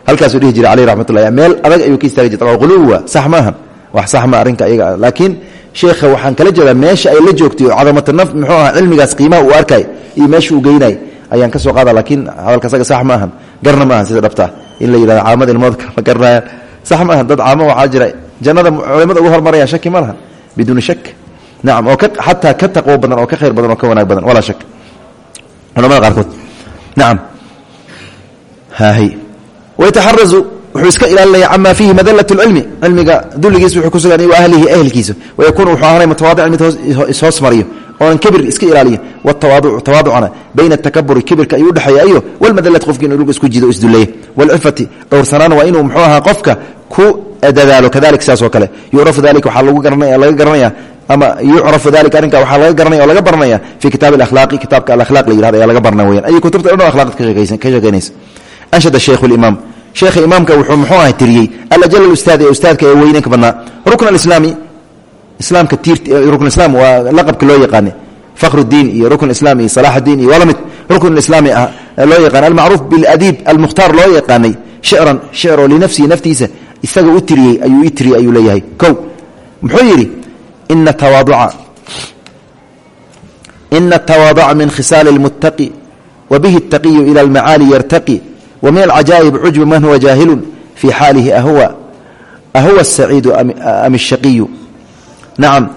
halkaasuu dhihi jiray caleyh raxmatullah meel adag ayuu ka istaagi jira quluwa sax maahan. Wax sax ma arrinka iyaga. Laakiin sheekha waxaan kala jeedaa meesha ay la joogtay oo cadamata naf muxuu aha cilmigaas qiimaha uu arkay iyo meesha uu geynay ayaan ka soo qaada laakiin hadalka asaga sax ma ahan garna ma ahan sida dhabtaa in la yidhahdo caamada ilmooda kama garanayaan sax ma ahan dad caamo waxaa jira jannada culimada ugu hormarayaan shaki ma laha biduuni shak. Nacam oo xataa ka taqwo badan oo ka khayr badan oo ka wanaag badan. Walaa shak. Culamada qaarkood. Nacam haahay wayataxarazu wuxuu iska ilaalinaya cama fiihi madalat lcilmi cilmiga dulligiis wuxuu ku sugan wa ahlihi ehelkiisa wayakuunu wuxuu ahaanay mutawaadican mid ishoos mariyo oonan kibir iska ilaaliyo watawaaducu tawaaducana bayna atakaburi kibirka ayuu udhexeeya iyo walmadalati qofki inuu dhulka isku jido o isduleeya walcifati dhowrsanaana waa inuu muxuu ahaa qofka ku dadaalo kadalik sidaas oo kale yucrafu dalika waxaa lagu garanaya laga garanaya ama yucrafu dalika arrinka waxaa laga garanaya oo laga baranaya fii kitaabi alakhlaaqi kitaabka alakhlaq la yiraahdo ayaa laga baranaya weyaan ay kutubta dhan akhlaqad ka sheekeynaysa anshada shaykhu limaam sheekha imaamka wuxuu muxuu ahay tiriyey alajal ustaad ee ustaadka ee weyne ka rukn alislaami islaamka tiirt rukn islam waa laqabka loo yaqaane fakhrudiin iyo rukn islam iyo iyo walamid rukn islaami ah loo yaqaana almacruuf biladiib almukhtaar loo yaqaanay shicran shicro linafsihi naftiisa isaga u tiriyey ayuu i tiriyey ayuu leeyahay kow muxuu yidhi ina tawaaduca ina tawaaduca min khisaali اlmuttaqi wa bihi اtaqiyu ila almacaali yartaqi wmin alcajaa'ib cujbu man huwa jaahilu fii xaalihi ahuwa ahuwa الsaciidu am الshaqiyu nacam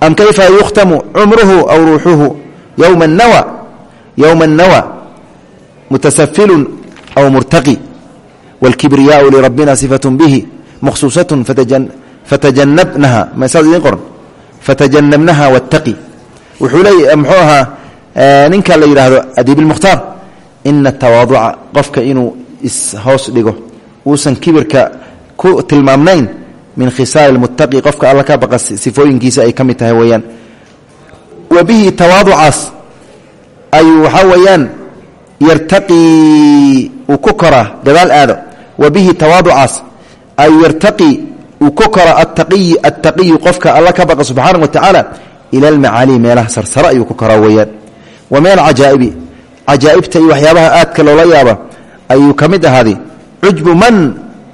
am kayfa yukhtamu cumruhu aw ruuxuhu yowma nawa yowma الnawa mutasafilun aw murtaqi wاlkibriyaau lirabbina sifaة bihi makhsuusaة fatajanabnaha masaad idin qoran fatajanabnaha wاtaqi wuxuu leey muxuu ahaa ninka la yidhaahdo adiib اlmukhtaar ina tawaaduca qofka inuu ishoos dhigo uusan kibirka ku tilmaamnayn min khisaal mutaqi qofka alla ka baqa sifooyinkiisa ay ka mid tahay weeyaan. Wa bihi tawaaducaas ayuu waxaa weeyaan yartaqii uu ku koraa gadaal aado. Wa bihi tawaaducaas ayuu yartaqii uu ku koraa attaqiy attaqiyu qofka alla ka baqa subxaana wa tacaala ila almacaali meelaha sarsare ayuu ku koraa weeyaan. Wa min alcajaa'ibi cajaa'ibta iyo waxyaabaha aadka loola yaaba ayuu ka mid ahaaday. Cujbu man?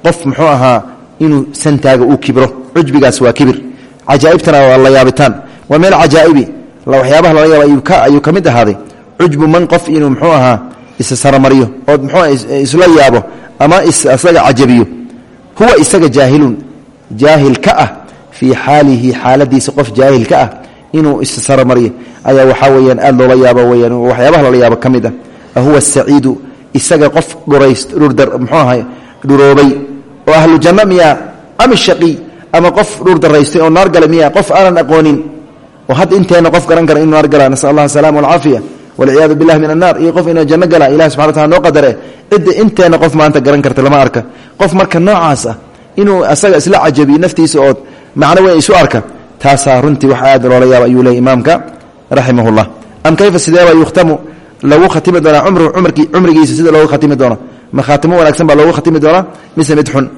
Qof muxuu ahaa inuu santaaga uu kibro cujbigaas waa kibir. Cajaa'ibtana waa la yaabitaan. Wa min alcajaa'ibi waxyaabaha lala yaaba ayuu ka mid ahaaday. Cujbu man? Qof inuu muxuu ahaa issaramaryo ood muxuu isla yaabo ama isaga cajabiyo. Huwa isaga jaahilun. Jaahil ka ah. Fii xaalihi xaaladiisa qof jaahil ka ah inuu issaramaryo ayaa waxaa weyaan aad loola yaabo weyaan waxyaabaha lala yaabo ka mid ah. Ahuwa saciidu isaga qof mxuu aha dhuroobay. Oo ahlu janno miyaa ama shaqiy ama qof dhur oo naar gala qof aanan aqoonin. Oo hadda inteenna qof garan kara inuu naar gala nasal allah asalaama walcaafiya walciyaadu billahi min annaar iyo qof inuu janno gala ilahi subxana wataala noo qadare cidda inteenna qof maanta garan karta lama arka. Qof marka noocaas ah inuu asaga isla cajabiyo naftiisa ood macno weyn isu arka taasaa runtii wax aad loola yaaba ayuu leey imaamka raximah am kayfa sideeba yukhtamu? Lagu khatimi doonaa cumru cumrigiisa sida loogu khatimi doono? Ma khaatimo wanaagsan baa loogu khatimi doonaa? Mise mid xun?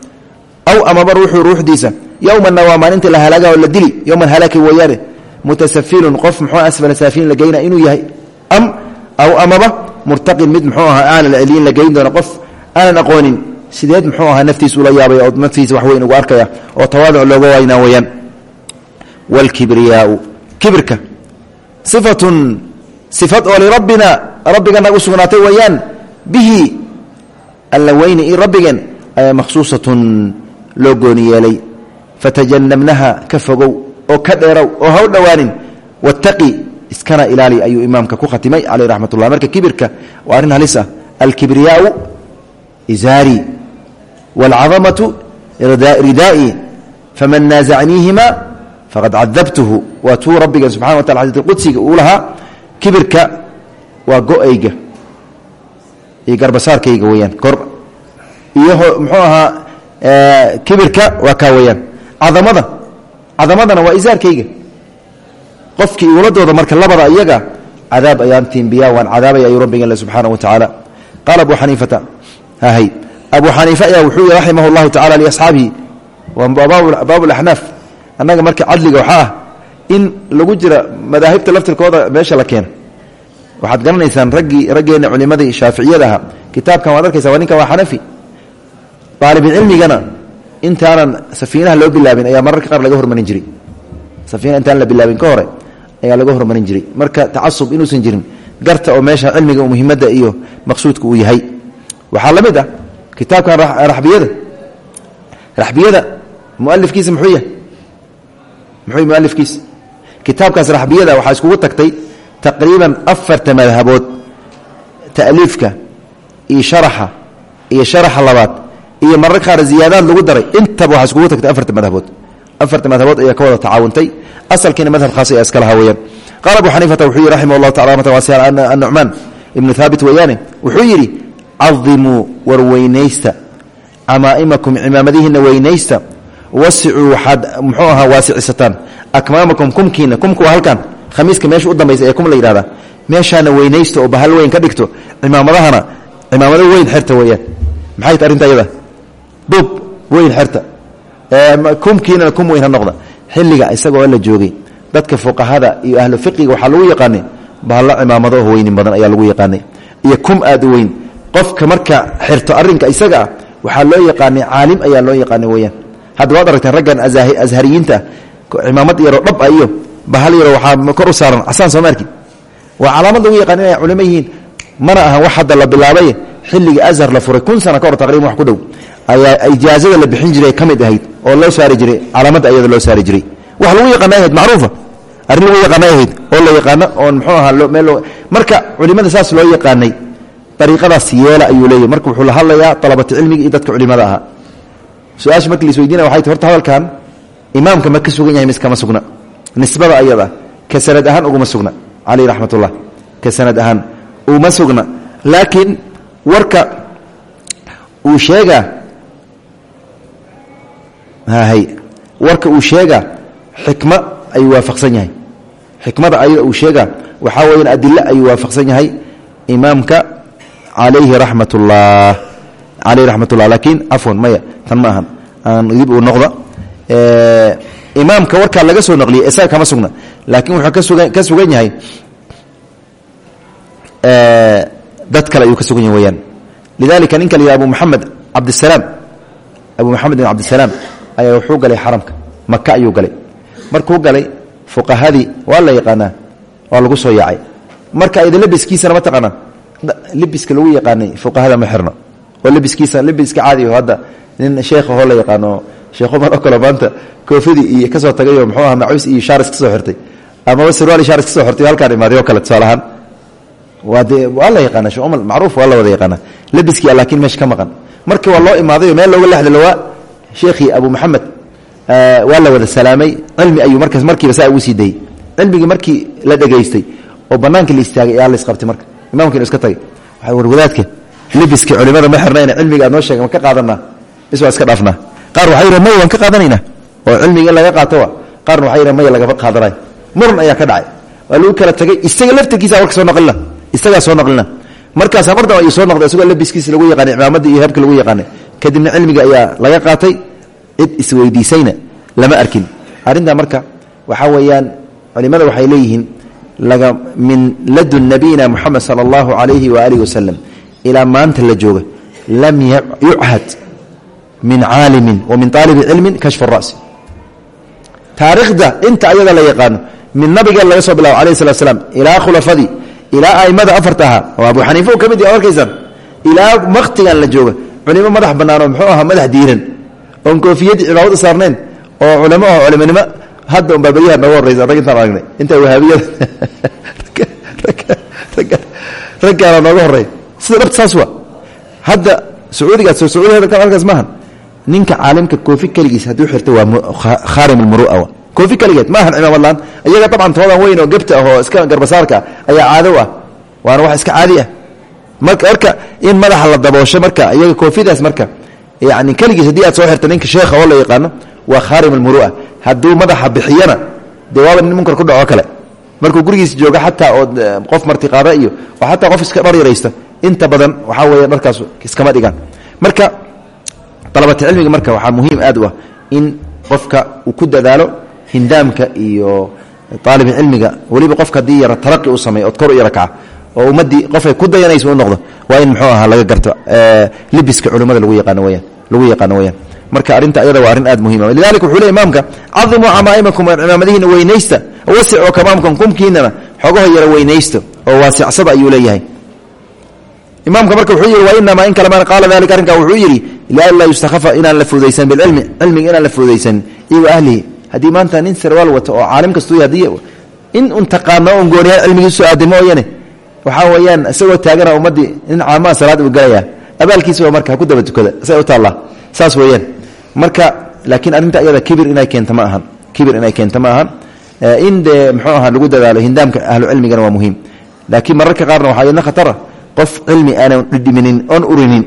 Aw amaba ruuxu ruuxdiisa. Yowmanna waa maalintii la halaaga oo la dili. Yowman halaaki weeyaane mutasafilun qof muxuu asfala saafiliin la inuu yahay? Am aw amaba murtaqin mid muxuu ahaa aanan celiyin la doona qof aanan aqoonin. Sideed muxuu ahaa naftiis ula yaabay oo naftiisa wax weyn ugu arkaya oo tawaaduc looga waynaa weyaan wlkibriyaau kibirka sifatun sifad oo lirabbina rabbigana u sugnaatay weeyaan bihi alla weyni i rabbigeen ayaa makhsuusatun loo gooni yeelay fatajanabnaha ka fogow oo ka dheerow oo ha u dhowaanin wattaqi iskana ilaali ayuu imaamka ku khatimay caleyh raxmat ullah marka kibirka waa arrin halis faqad cadabtuhu waa tuu rabbiga subxana wa tala xadiid qudsiga uu kibirka waa go'ayga garbasaarkayga weyaan kor iyo muxuu ahaa kibirka waa kaa weyaan cadamada cadamadana waa isaarkayga qofkii iuladooda marka labada iyaga cadaab ayaan tiimbiya waan cadaabaya ayuu rabbiga le subxaana wa tacaala qaala abu xaniifata hahay abu xaniifa ayaa wuxuu yihi raximah llahu tacala liasxaabihi waa baab laxnaaf annaga marka cadliga waxaa in lagu jira madaahibta laftirkooda meesha la keena waxaad garanaysaan raggii raggeenna culimadii shaaficiyada kitaabkan waad arkaysa waa ninkan waa xanafi. Aalibulcilmigana intaanan safiinaha loo bilaabin ayaa mararka qaar laga hormarin jiray. Safiina intaan la bilaabin ka hore ayaa laga hormarin jiray. Marka tacasub inuusan jirin garta oo meesha cilmiga muhimadda iyo maqsuudka uu yahay. Waxaa la ah kitaabkan raxbiyada. Raxbiyada mualifkiisa muxuu yahay muxuu mualifkiisa kitaabkaas raxbiyada waxaa iskugu tagtay taqriiban afarta madhabood ta'liifka iyo sharaxa iyo sharaxa labaad iyo marar qaar ziyaadaad lagu daray. Intaba waxaa iskugu tagtay afarta madhabood. Afarta madhabood ayaa ka wada tacaawuntay asalkiina madhab khaas ayaa iska lahaa weyaan qaala abu xaniifata wuxuu yihi raximah llahu tacala waasian annucmaan ibnu haabit weeyaane wuxuu yidhi cadimuu war weynaysta camaa'imakum cimaamadihiinna weynaysta wasicuu waxaad muxuu ahaa waasicisataan akmaamakum kumkiina kumku waa halkan. Khamiiska meesha u dambaysa ee kum la yidhahdaa meeshaana weynaysta oo bahal weyn ka dhigto. Cimaamadahana cimaamado weyn xerta weeyaan. Maxay ta arrinta ayada? Duub weyn xerta. Kum weyn noqda. Xilliga isagoo la joogay dadka fuqahada iyo ahlu fiqiga waxaa lagu yaqaanay bahalla cimaamado oo weynin badan ayaa lagu yaqaanay iyo kum aad weyn. Qofka marka xirto arrinka isaga ah waxaa loo yaqaanay caalim ayaa loo yaqaanay weyaan hadda waad aragteen raggan ashariyiinta cimaamad yaroo dhab a iyo bahal yaroo waxaa kor u saaran. Casaan soomaarki waa calaamad lagu yaqaan inay culimo yihiin. Mana wax hadda la bilaabay xilliga azhar la furay. Kun sana ka hor taqriban wax ku dhow. Ayaa ijaazada la bixin jiray ka ahayd oo loo saari jiray. Calaamadda ayada loo saari jiray. Wax lagu yaqaanay ahayd macruufa. Arrin lagu yaqaanay ahayd oo la yaqaano oon muxuu ahaa meel marka culimada saas loo yaqaanay dariiqadaas yeela ayuu leeyahy marka wuxuu la hadlayaa dalabatu cilmiga iyo dadka culimada ahaa su'aasha markii laisweydiinaya waxay ti horta hadalkan imaamka ma ka sugan yahay mise kama sugna. Nisbada ayada ka sanad ahaan uguma sugna caleyh raxmat ullah ka sanad ahaan uma sugna. Laakiin warka uu sheegaa hay. Warka uu sheegaa xikma ayuu waafaqsan yahay. Xikmada ayada uu sheegaa waxaa weeyaan adilo ayuu waafaqsan yahay imaamka calayhi raxmat ullah caleyhi laakiin cafwan maya tan ma ahan aan dib uu noqda. Imaamka warkaa laga soo naqliyay isaga kama sugna. Laakiin wuxuu kasuga ka sugan yahay dad kale ayuu ka sugan yahay weyaan lidalika ninka la yidhaha abu maxamed cabdisalaam abu maxamed bin cabdisalaam ayaa wuxuu galay xaramka. Maka ayuu galay. Markuu galay fuqahadii waa la yaqaanaa waa lagu soo yaacay. Marka ayda lebiskiisana ma taqaanaan lebiska lagu yaqaanay fuqahada ma xirno. Oo lebiskiisa lebiska caadi hadda nin sheekhahoo la yaqaano sheekh umar oo kale maanta koofidii iyo ka soo tagayoo muxuu aha macuus iyo shaaris ka soo xirtay. Amaba sirwaal shaaris ka soo xirtay halkaan imaaday oo kale tusaalahaan waa dee waa la yaqaana sheekh umar macruuf waa la wada yaqaana lebiskii laakiin meesha ka maqan. Markii waa loo imaaday oo meel looga lexda lawaa sheekhii abu maxamed waa la wada salaamay. Cilmi ayuu markaas markiiba saa ugu sii dayey cilmigii markii la dhegaystay oo banaanka la istaagay ayaa la isqabtay marka. Imamka inu iska tagay. Waxa war wadaadka lebiska culimada ma xirnayna cilmiga aad noo sheega ma ka qaadanaa is waa iska dhaafnaa qaar waxay yidhahen maya waan ka qaadanaynaa. Oo cilmiga laga qaato wa qaarna waxay yidhahen maya lagama qaadanayo muran ayaa ka dhacay. Waa lagu kala tagay isaga laftirkiisa warka soo naqlina isagaa soo naqlina markaasaa mar daba ayuu soo noqday isagoo lebiskiisa lagu yaqaanay imaamadii iyo heebka lagu yaqaanay. Kadibna cilmiga ayaa laga qaatay cid isweydiisayna lama arkin. Arrintaa marka waxaa weeyaan culimada waxay leeyihiin laga min ladun nabiyina muxamed sala allahu calayhi waaalihi wasalam ilaa maanta la jooga lam yuchad min caalimin wa min aalibi cilmin kashf ra'si taariikhda inta ayada la yaqaano min nabigeen laga soo bilabo alayh salat slam ilaa khulafadii ilaa aimada afarta ahaa oo abu xaniifa ka mid yaha arkaysaan ilaa la jooga culimo madax bannaanoo muxuu ahaa madax diiran oon koofiyadii cimaamada saarnayn oo culamo ah culimonimo hadda un baabaryaha nooga horraysa rag intaan aragnay inta wahaabiyada raggaana nooga horreey sida dhabta saas wa hadda sacuudigaas soo sacuudiga halkaas maahan ninka caalimka koofi keligiis hadduu xirto waa khaarim almuru'a koofi keligeed maahan cimaamad laan iyaga dabcan toodan weyn oo gebta ah oo iska garbasaarka ayaa caadow ah. Waana wax iska caadi ah. Marka in madaxa la daboosho marka iyaga koofidaas marka yani keligiis haddii aad soo xirto ninka sheekha oo la waa khaarim almuru'a hadduu madaxa bixiyana dee waaba ku dhaco kale. Markuu gurigiis jooga xataa oo qof martiqaada iyo oo xataa qof iska dhar yaraysta inta badan waxaa weeye dharkaas iskama dhigaan. Marka dalabata cilmiga marka waxaa muhiim aad u ah in qofka uu ku dadaalo hindaamka iyo aalib cilmiga. Weliba qofka haddii yara u sameey ood kor u oo ummaddii qofay ku dayanaysa noqdo waa in muxuu ahaa laga garto libiska culimmada lagu yaqaano weyaan lagu yaqaano weyaan marka arrinta ayada waa arrin aad muhiima lidalika wuxuu le imaamka cadimuu camaa'imakum cimaamadihiina weynaysta wasicoo kamaamkan kumkiinana xogaho yara weynaysto oo waasicsada ayuu leeyahay. Imaamka marka wuxuu yidhi wainamaa in kaleman qaala dalika arrinkaa wuxuu yidhi lianlaa yustakhafa inaan la fududaysan bilcilmi cilmiga inaan la fududaysan iyo ahlihi haddii maanta nin sarwaal wato oo caalim kastu haddii in un taqaano un gooniyaa cilmigiisu aada mooyane waxaa weeyaan isagoo taagana ummaddii nin caamaha salaad uu galaya abaalkiisa marka ha ku daba tukada say u taallaa saas weeyaan marka laakiin arrinta iyada kibir inay keento ma ahan kibir inay keento ma ahan in dee muxuu ahaa lagu dadaalo hindaamka ahlu cilmigana waa muhiim laakiin mararka qaarna waxaa yadna khatara qof cilmi aanan dhidhiminin oon urinin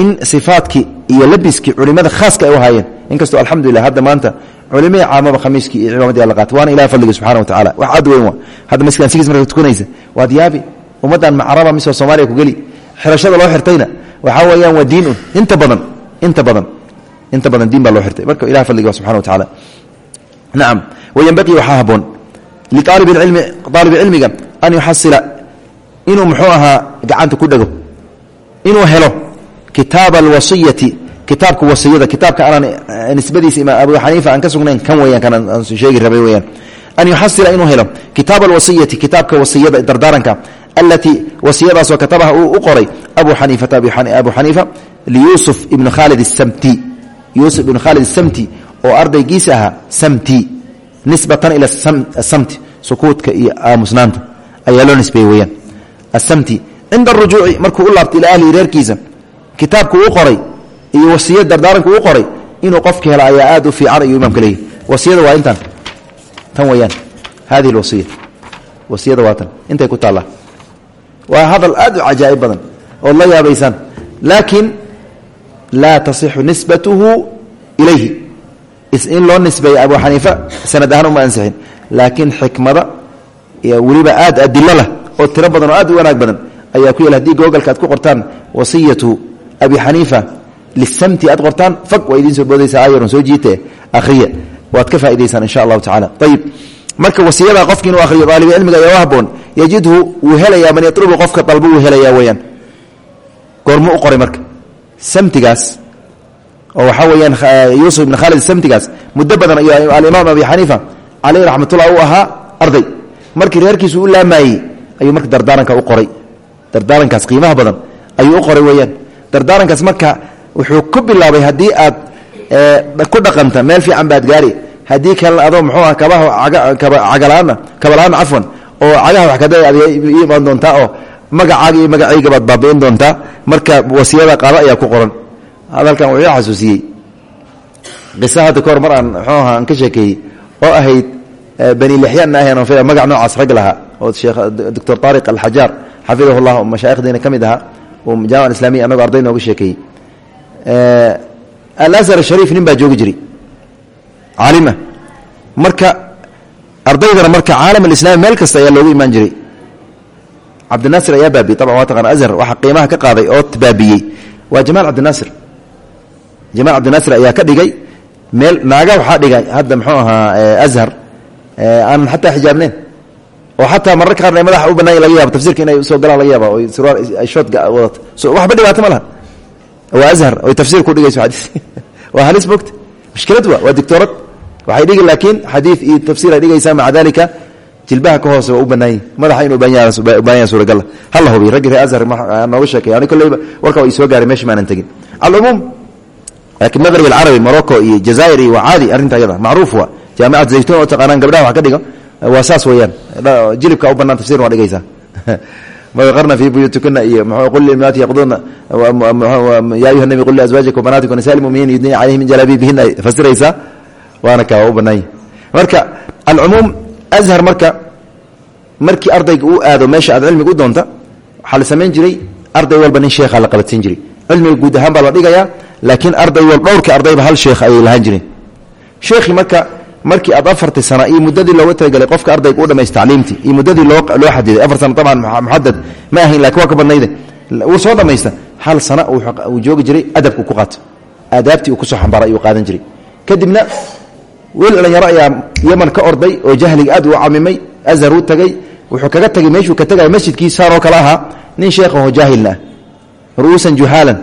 in sifaadkii iyo labiskii culimada khaaska ay haayeen inkastoo alxamdulilah hadda maanta culimihii caamaba khamiiskii iyo cimamadii alla qaata waana ilaha fadliga subxana wa tacala wax aad weyn wa hadda maskan sigiis marka tukanaysa waad yaabi ummaddan macaraba misoo soomaaliya ku geli. Xirashada loo xirtayna waxaa weeyaan waa diin un. Inta badan inta badan inta badan diin baa loo xirtay. Marka ilaha fadliga subxana wa tacala nacam wayanbaqii waxaa haboon liaalib cilmi aalib cilmiga an yuxasila inuu muxuu ahaa gacanta ku dhego inuu helo kitaaba alwasiyati kitaabka wasiyada kitaabka aanan nisbadiisa imaam abu xaniifa aan ka sugnayn kan weyaan kan aan sheegi rabay weyaan an yuxasila inuu helo kitaaba alwasiyati kitaabka wasiyada dardaaranka alatii wasiyadaasoo katabaha uu u qoray abu xaniifata abu xaniifa liyuusuf ibn khaalid samti yuusuf ibn khaalid samti oo ardaygiisa ahaa samti. Nisbatan ila samti sukuudka iyo aamusnaanta ayaa loo nisbeeyey weyaan asamti cinda arujuuci markuu u laabtay ilaa ahlihi reerkiisa kitaabku uu qoray iyo wasiya dardaaranku uu qoray inuu qofka helo ayaa aad u fiican ayuu imaamka leeyahy wasiyada waa intan tan weyaan hadihi alwasiya wasiyada waa tan. Intay ku taallaa. Waa hadal aad u cajaa'ib badan ood la yaabaysaan. Laakiin laa tasixu nisbatuhu ilayhi. In loo nisbeeya abu xaniifa sanad ahaan uma ansixin. Laakiin xikmada weliba aad adilo lah oo tiro badan oo aad u wanaag badan ayaa ku yael haddii googalka aad ku qortaan wasiyatu abi xaniifa lisamti aad qortaan fag waa idiin soo boodaysa ayarun soo jiite akhriya waad ka faa'idaysaan insha allahu tacala ayib marka wasiyada qofki inuu akhriyo daalibcilmiga ayaa haboon yajidhu wuu helayaa man yatlubu qofka dalbo wuu helayaa weyaan goormu u qoray marka. Samtigaas oo waxaa weyaan yuusuf ibn khaalid samtigaas muddo badan iyo alimaam abi xaniifa caleyh raxmatullah u ahaa arday. Markii reerkiisu u laamayey ayuu marka dardaaranka u qoray. Dardaarankaas qiimaha badan ayuu u qoray weyaan dardaarankaas marka wuxuu ku bilaabay haddii aad ku dhaqanta meel fiican baad gaari. Haddii kalena adoo muxuu ah kabaha cagalaana kabalaana cafwan oo cagaha wax kada ad imaan doontaa oo magacaaga iyo magacayga baad baabi'in doontaa marka wasiyada qaado ayaa ku qoran. Hadalkan wuxuu xasuusiyey. Qisa hadda mar aan muxuu aan ka sheekeeyey oo ahayd bani lixyaanna ahayn oo magac noocaas rag lahaa oo sheekh doctor taariq alxajaar xafidahu llah oo mashaayikhdiina ka mid jaamica islamiya annagoo arday nooga sheekeeyey alazhar shariif nin baa joogi jiray. Caalima marka ardaydana marka caalam alislami meel kasta ayaa loogu imaan jiray. Cabdinaasir ayaa baabiyey. Taban waa taqana azhar waxa qiimaha ka qaaday oo baabiyey. Waa jamaal cabdinaasir jamaal cabdinaasir ayaa ka dhigay meel naaga waxaa dhigay hadda muxuu ahaa azhar. Aan xataa xijaabneen oo xataa mararka qaarna madaxa u banaanya laga yaaba tafsirka inay u soo galaan laga yaaba oy surwaal ay shoodka wadato so waxba dhibaato ma laha. Waa azhar oy tafsiir ku dhigayso xadiis *laughs* waa halis mogta mushkilad wa waa dictoorad waxay dhigi laakiin xadiid iyo tafsiir ay dhigaysaa maca dalika jilbaha ka hoose waa u banaanya madaxa inuu baanyaan suuragala hala hubiy raggii reer azhar nooga sheekay ani kolleyba warka way soo gaaray meesha maanan tegin. Alcumuum laakiin maqrib alcarabi morocco iyo jazaa'ir iyo waa caadi arrinta ayada macruuf waa. Jaamicat zaytun oo taqaanaan gabdhaha wax ka dhigo waa saas weeyaan. Jilibka u banaan tafsir waa dhigaysaa. *laughs* Qarna fii buyuutikuna iyo qul limaati yaqduuna ya ayuha nabi qul liazwaajika wabanaatikum nisaa lmuminiin yudnina calayhim min jalaabiibihina fasiraysaa waana kaa waa u banaanya marka alcumuum azhar marka markii ardayga uu aado meesha aad cilmiga u doonta waxaa la samayn jiray arday walba nin sheekha la qabatsin jiray. Cilmiga guud ahaan baa la dhigayaa laakiin arday wal dhowrkii ardayba hal sheekh ayay lahaan jireen. Sheekhii marka markii aad afartii sana iyo muddadii looga talagalay qofka ardayga u dhamaysta tacliimtii iyo muddadii loo xadiday afar sana taban muxadad ma ahayn laakiin waa ka badnayde uu soo dhamaysta hal sana uu joogi jiray adabku ku qaato. Aadaabtii uu ku soo xambaaray ayuu qaadan jiray. Kadibna wiil dhalinyaro ayaa yaman ka orday oo jahliga aad uu camimay azhar u tagay wuxuu kaga tagay meeshuu ka tagaya masjidkii saanoo kale ahaa nin sheekhaho jaahilna ah ru'uusan juhaalan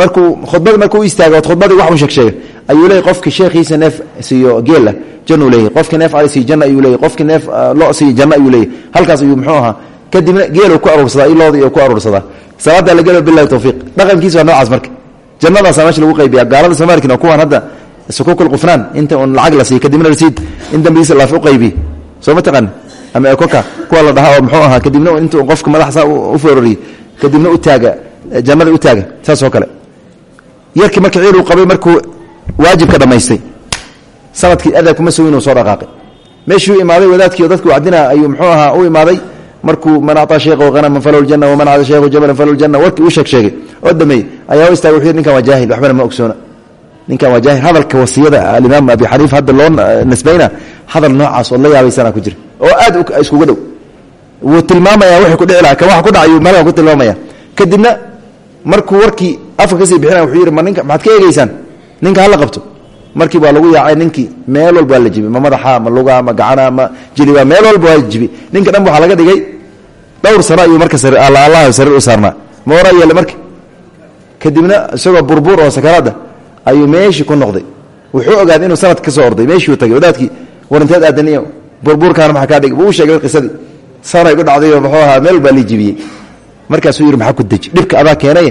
markuu khudbad markuu istaaga od khudbadii wax un sheegsheega ayuu leeyay qofkii sheekhiisa neef siiyo geela jannuu leeyahy qofkii neef ari siiyo janna ayuu leeyahy qofkii neef lo siiyo janno ayuu leeyahy halkaas ayuu muxuu ahaa kadibna geelu ku aruursadaa i loodii u ku aruursadaa salaaddaa la gelo bilahi tawfiiq. Dhaqankiisa waa noocaas marka. Jannadaasaa meesha lagu qaybiya gaalada soomaalkina kuwaan hadda sukukul qufnaan inta un lacag la siiy kadibna rasiid. In dambigiisa laaf u qaybiye soo ma taqaan? Ama ekoka kuwa la dhaha oo muxuu ahaa kadibna intu qofka madaxsaa u foororiye kadibna u taaga jannada u taaga saas oo kale yarkii marka ciil uu qabay markuu waajibka dhammaystay sannadkii adaa kuma sugin uu soo dhaqaaqay. Meeshuu imaaday wadaadkii oo dadku wacdina ayuu muxuu ahaa u imaaday markuu man acطaa sheekhu hanaman falahu ljanna waman cada sheekhu jabalan falahu ljanna warkii uu sheeg sheegay oo dhameeyey ayaa u istagay wuxuu yidhi ninkan waa jaahil waxbana ma ogsoona. Ninkan waa jaahil. Hadalka wasiyada alimaam abi xaniifa hadda loo nisbayna hadal noocaas ood la yaabaysanaa ku jira oo aad iskuga dhow. Wuu tilmaamaya wixii ku dhici lahaa kan wax ku dhacayu meelaha ku tilmaamaya. Kadibna markuu warkii afka ka sii bixinaya wuxuu yidhi ma ninka ka eegeysaan ninka hala qabto. Markii baa lagu yaacay ninkii meel walba la jibi ma madaxa ma luga ma gacana ma jiliba meel walba waa jibi ninka dhan waxaa laga dhigay dhowr sano ayuu marka allah sariir u saarnaa. Ma horaa marka? Kadibna isagoo burbuur oo sakaraada ayuu meeshii ku noqday. Wuxuu ogaaday inuu sanad ka soo orday meeshii uu tagay wadaadkii warinteed aadaniyo burbuurkaana maxaa kaa dhig buu u sheegay qisadii sanay ku dhacdayo muxuu ahaa meel baa lii jibiyey. Markaasuu yidhi maxaa ku deji? Dhibka adaa keenay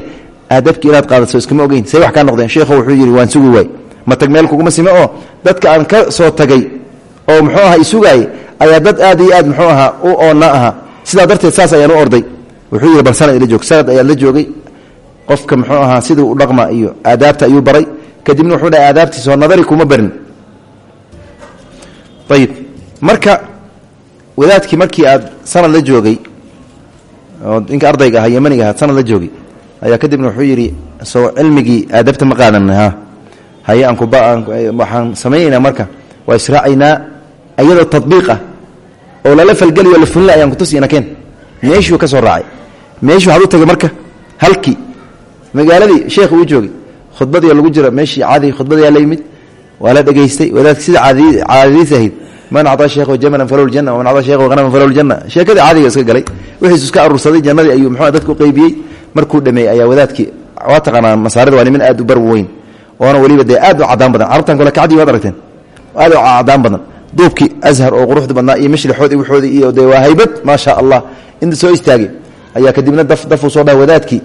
aadabkii inaad qaadato iskama ogeyn. Say wax kaa noqdeen? Sheekhu wuxuu yidhi waan sugi waay ma tag meel kuguma sime? Oo dadka aan ka soo tagay oo muxuu ahaa isugaayey ayaa dad aad iyo aad muxuu ahaa u oonna ahaa. Sidaa darteed saas ayaan u orday. Wuxuu yidhi bal sanad ila joog. Sanad ayaad la joogay. Qofka muxuu ahaa siduu u dhaqma iyo aadaabta ayuu baray. Kadibna wuxuu dhahay aadaabtiisa nadari kuma barin. Ayib marka wadaadkii markii aad sanad la joogay oo ardayga ahaa yamaniga ahaa sanad la joogay ayaa kadibna wuxuu yidhi soo cilmigii aadabta ma qaadan ha. Haye aankuwaxaan samaynaynaa marka. Waa israacaynaa iyadoo tabiiq ah oo lala falgeliyo la fulina ayaan kutusina keen meeshuu ka soo raacay. Meeshii waxaad u tagay marka halkii magaaladii sheekh uu joogay khudbadii lagu jira meeshii caadi khudbadayaa la yimid waa la dhegaystay wadaadka sida caadadiis ahayd man acطaa sheekhu jamalan falow ljana waman acطaa sheekhu hanaman falow ljana sheekadii caadiga iska galay wixiisu iska aruursaday jannadii ayuu muxuu dadku qaybiyey markuu dhameeyey ayaa wadaadkii waa taqaanaa masaarida waa niman aad u bar weyn oona weliba dee aad u cadaan badan. Carabtan kole kacdii waad aragteen. Aad u cadaan badan. Duubkii ashar oo quruxda badnaa iyo mashraxoodi waxoodii iyo dee waa haybad maa sha allah inta soo istaagay. Ayaa kadibna daf dafuu soo dhaha wadaadkii.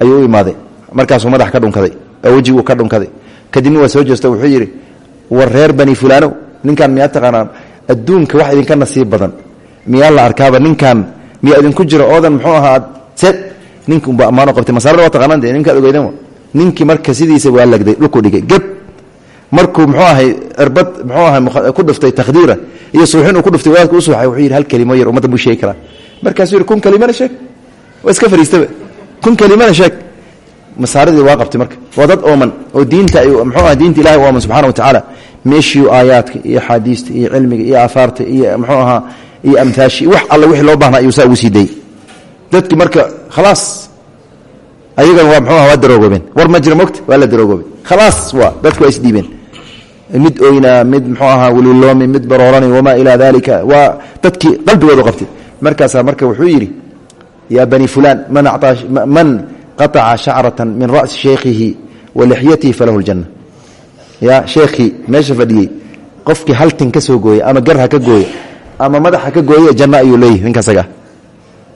Ayuu u imaaday. Markaasuu madax ka dhunkaday. Oo wejiguu ka dhunkaday. Kadibna waa soo jeesto wuxuu yidhi war reer bani fulaanow ninkan miyaa taqaanaa adduunka wax idinka nasiib badan. Miyaa la arkaaba? Ninkan miyaa idinku jiro? Oodan muxuu ahaa? Seed ninkunba ammaano qabtay masaarada waa taqaanaan dee ninkaad ogeydan ninkii marka sidiisa waa lagday dhulku dhigay geb. Markuu muxuu ahay cirbad muxuu ahay ku dhuftay takhdiira iyo suuxin uu ku dhuftay wadaadka u suuxay wuxuu yidhi hal kelimo yar ummadda buu sheegi karaa. Markaasuu yidhi kun kelimana sheeg. Waa iska fariistaba. Kun kelimana sheeg. Masaaradii waa qabtay marka. Waa dad ooman oo diinta muxuu aha diinta ilahi u ooman subxana wa tacaala. Meeshiiu aayaadka iyo axaadiista iyo cilmiga iyo aahaarta iyo muxuu ahaa iyo amhaashi wax alle wixii loo bahnaa ayuu saa ugu sii dayey dadki marka khalaas ayagan waa mxuu aha waa daroogoobeen war ma jira mogta waa la daroogoobay khalaas waa dadku waa isdhiibeen mid oyna mid mxuu ahaa weliloomi mid baroorani wamaa ilaa dalika waa dadkii qalbigoodu qabtay. Markaasaa marka wuxuu yidhi yaa bani fulaan man qaطaca shacrata min ra'si shaykhihi wa lixyatihi falahu اljanna ya sheekhii meesha fadhiyey qofkii haltin ka soo gooya ama gar ka gooya ama madaxa ka gooye janno ayuu leeyahy ninka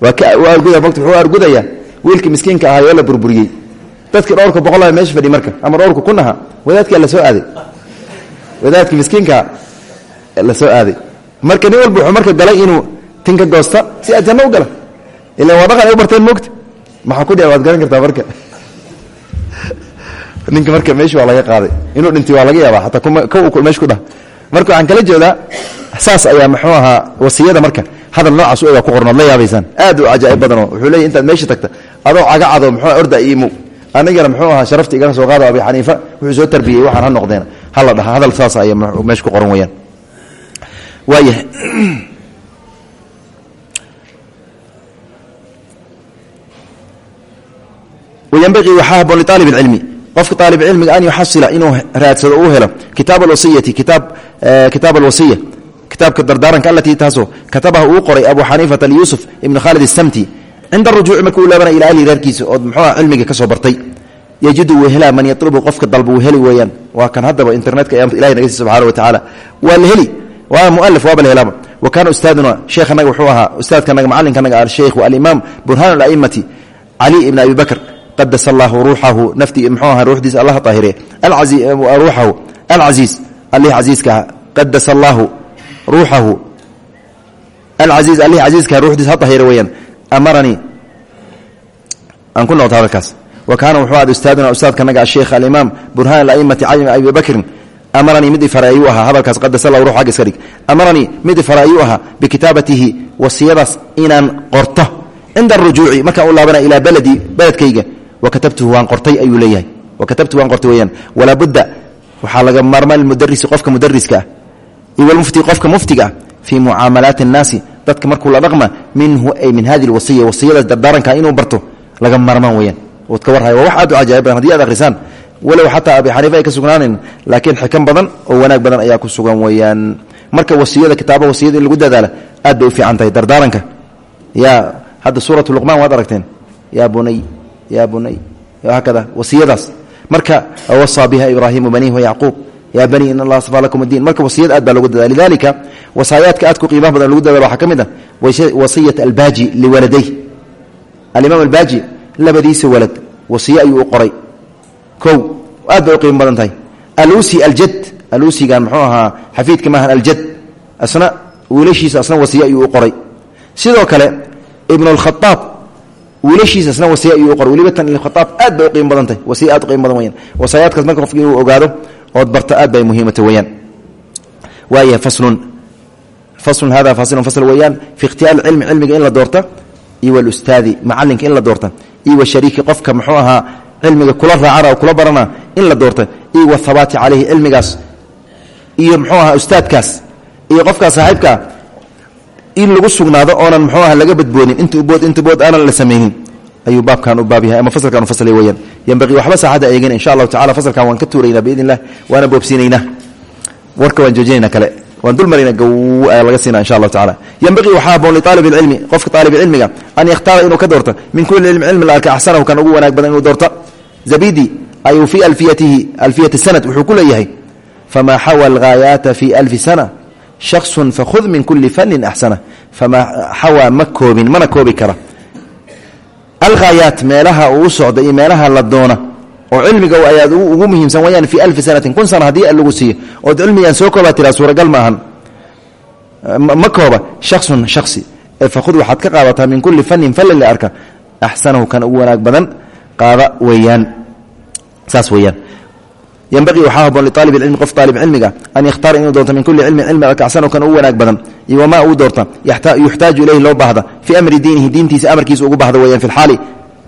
argudaya wiilkii miskiinka ahaa oo la burburiyey. Dadkii dhowrka boqol meesha fadhiy marka ama dhowrka kun aha wadaadkaa la soo aaday. Wadaadkii miskiinkaa la soo aaday. Marka nin walba wuxuu marka galay inuu tinka goosta si aad janno u gala ila waa dhaqan ay u barteen moogta maxaa ku dhici waad garan kartaa marka. *laughs* Ninka marka meesha waa laga qaaday. Inuu dhintay waa laga yaabaa ataa k meesha ku dhah marka waxaan kala jeedaa saas ayaa muxuu ahaa wasiyada marka hadal noocaas u ega ku qornood la yaabaysaan aad u cajaa'ib badanoo wuxuu leeyay intaad meesha tagta adoo cagacado muxuu orda iimo anigana muxuu ahaa sharafta igala soo qaado abi xaniifa wuxuu soo tarbiyey waxaan ha noqdeen. Hala dhaha hadal saas ayaa meesha ku qoran weyaan waayahay wayanbaqii waxaa haboon liaalib اlcilmi qofka aalib cilmiga an yuxasila inuu raadsado uu helo kitaab alwasiyati kitaab kitaab alwasiya kitaabka dardaaranka alatii taasoo katabaha uu qoray abu xaniifata liyuusuf ibn khaalid isamti cinda rujuuci markuu u laabanaya ila ahli reerkiisa oo muxuuha cilmiga ka soo bartay. Yajidu wuu helaa man yatlubu qofka dalba wuu heli weeyaan. Waa kan haddaba internetka ilahi naga sii subxana wa tacaala waa la heli waa mualif waaba la helaaba. Wa kaana ustaaduna sheekhanaga wuxuu ahaa ustaadkanaga macalinkanaga alsheikhu alimaam burhaan alaimati cali ibn abi bakr. Qadas allahu ruuxahu nafti mxuu aha ruuxdiisa allah ahire ruuxahu alcasiiz allih casiiskaha qadas allaahu ruuxahu. Alcasiiz allih casiiskaha ruuxdiisa ha ahire weyaan amaranii aan ku noqto hadalkaas wa kaana wuxuu ahad ustaaduna ustaadkanaga asheikh alimaam burhaan alaimati cali abi bakrin amaranii mid ifare ayuu ahaa hadalkaas qadas allahu ruux agga iska dhig. Amaranii mid ifare ayuu ahaa bikitaabatihi wasiyadaas inaan qorto. Cinda arujuuci markaan u laabana ilaa beledii beledkayga wakatabtuhu waan qortay ayuu leeyahay. Wakatabtuhu waan qortay weyaan walaa budda waxaa laga maarmaan lmudarisi qofka mudariska ah iyo walmufti qofka muftiga fii mucaamalaati annaasi dadka markuu la dhaqma minhu ay min hadi lwasiya wasiyadaas dardaaranka inuu barto laga maarmaan weyaan ood ka warhaya waa wax aad u cajaa'ib badan haddii aad akhrisaan walow xataa abi xaniifa ay ka sugnaanayn laakiin xikan badan oo wanaag badan ayaa ku sugan weeyaan. Marka wasiyada kitaaba wasiyada in lagu dadaala aad bay u fiican tahay dardaaranka yaa hadda suuratu luqmaan waad aragteen yaa bunay ya bunay haakada wasiyadaas. Marka wasaa biha ibraahimu banihi wayacquub ya bani in allah stafaa lakum diin. Marka wasiyad aad baa logu dadaala lidalika wasaayaadka aad ku qiimaha badan lagu dadala waxaa ka mid ah wasiyat albaaji liwaladay alimaam albaaji labadiisa walad wasiye ayuu u qoray. Kow aad bay u qiimo badan tahay. Alusi aljad alusigan muxuu ahaa xafiidka maahan aljad asna wiilashiisa asna wasiye ayuu u qoray. Sidoo kale ibn اlkhaaab wiilashiisa asna wasiye ayuu u qoray. Weliba tan ibnkhaaab aad bay u qiimo badan tahay. Wasiye aad u qiimo badan weyaan wasaayaadkaas marka qofki inuu ogaado ood barto aad bay muhiimata weyaan waayahay faslun. Faslun hada fasilun fasl weeyaan. Fi ikhtiyaar cilmi cilmiga in la doorta iyo walustaadi macalinka in la doorta iyo washariiki qofka muxuu ahaa cilmiga kula raacana kula barana in la doorta iyo wathabaati caleyhi cilmigaas iyo muxuu ahaa ustaadkaas iyo qofkaas saaxiibkaa in lagu sugnaado oonan muxuu aha laga badboodin inta bood inta bood aanan la samaynin ayuu baabkan u baab ama fasalkan u faslay weyaan yanbaqii waxba saaxadda eegin insha allahu tacala fasalkan waan ka tuuraynaa biidn waana boobsiinaynaa warka waan joojinayna kale waan dulmarayna gaw laga siina insha allahu tacala yanbaqii waxaa haboon liaalib ilcilmi qofka aalibcilmiga an yakhtaara inuu ka doorto. Min kulli cilmi cilmi la arka axsanahu kan ugu wanaag badan inuu doorto. Zabidi ayuu fii alfiyatihi alfiyati sanad wuxuu ku leeyahay famaa xawa alghaayaata fi alfi sana shaksun fakhud min kuli fanin axsana famaa xawaa ma mana koobi kara alghaayaat meelaha uu u socda iyo meelaha la doona oo cilmiga ayaad ugu muhiimsan wayaan fii alfi sanatin kun sana haddii lagu siiyo ood cilmigan soo koobaa tiraa suuragal ma ahan. Ma kooba shaksun shaksi ee fakhud waxaad ka qaadataa min kulli fanin falli la arka axsanahu kan ugu wanaag badan qaada weeyaan. Saas weeyaan ynbaqii waxaa haboon liaalib cilmi qof aalib cilmiga an yakhtaara inuu doorto min kulli cilmin cilmi axsanahu kan ugu wanaag badan. Wamaa uu doorta yuxtaaju ilayhi loo baahda. Fii amri diinihi diintiisa amarkiisa ugu baahda weyaan fi lxaali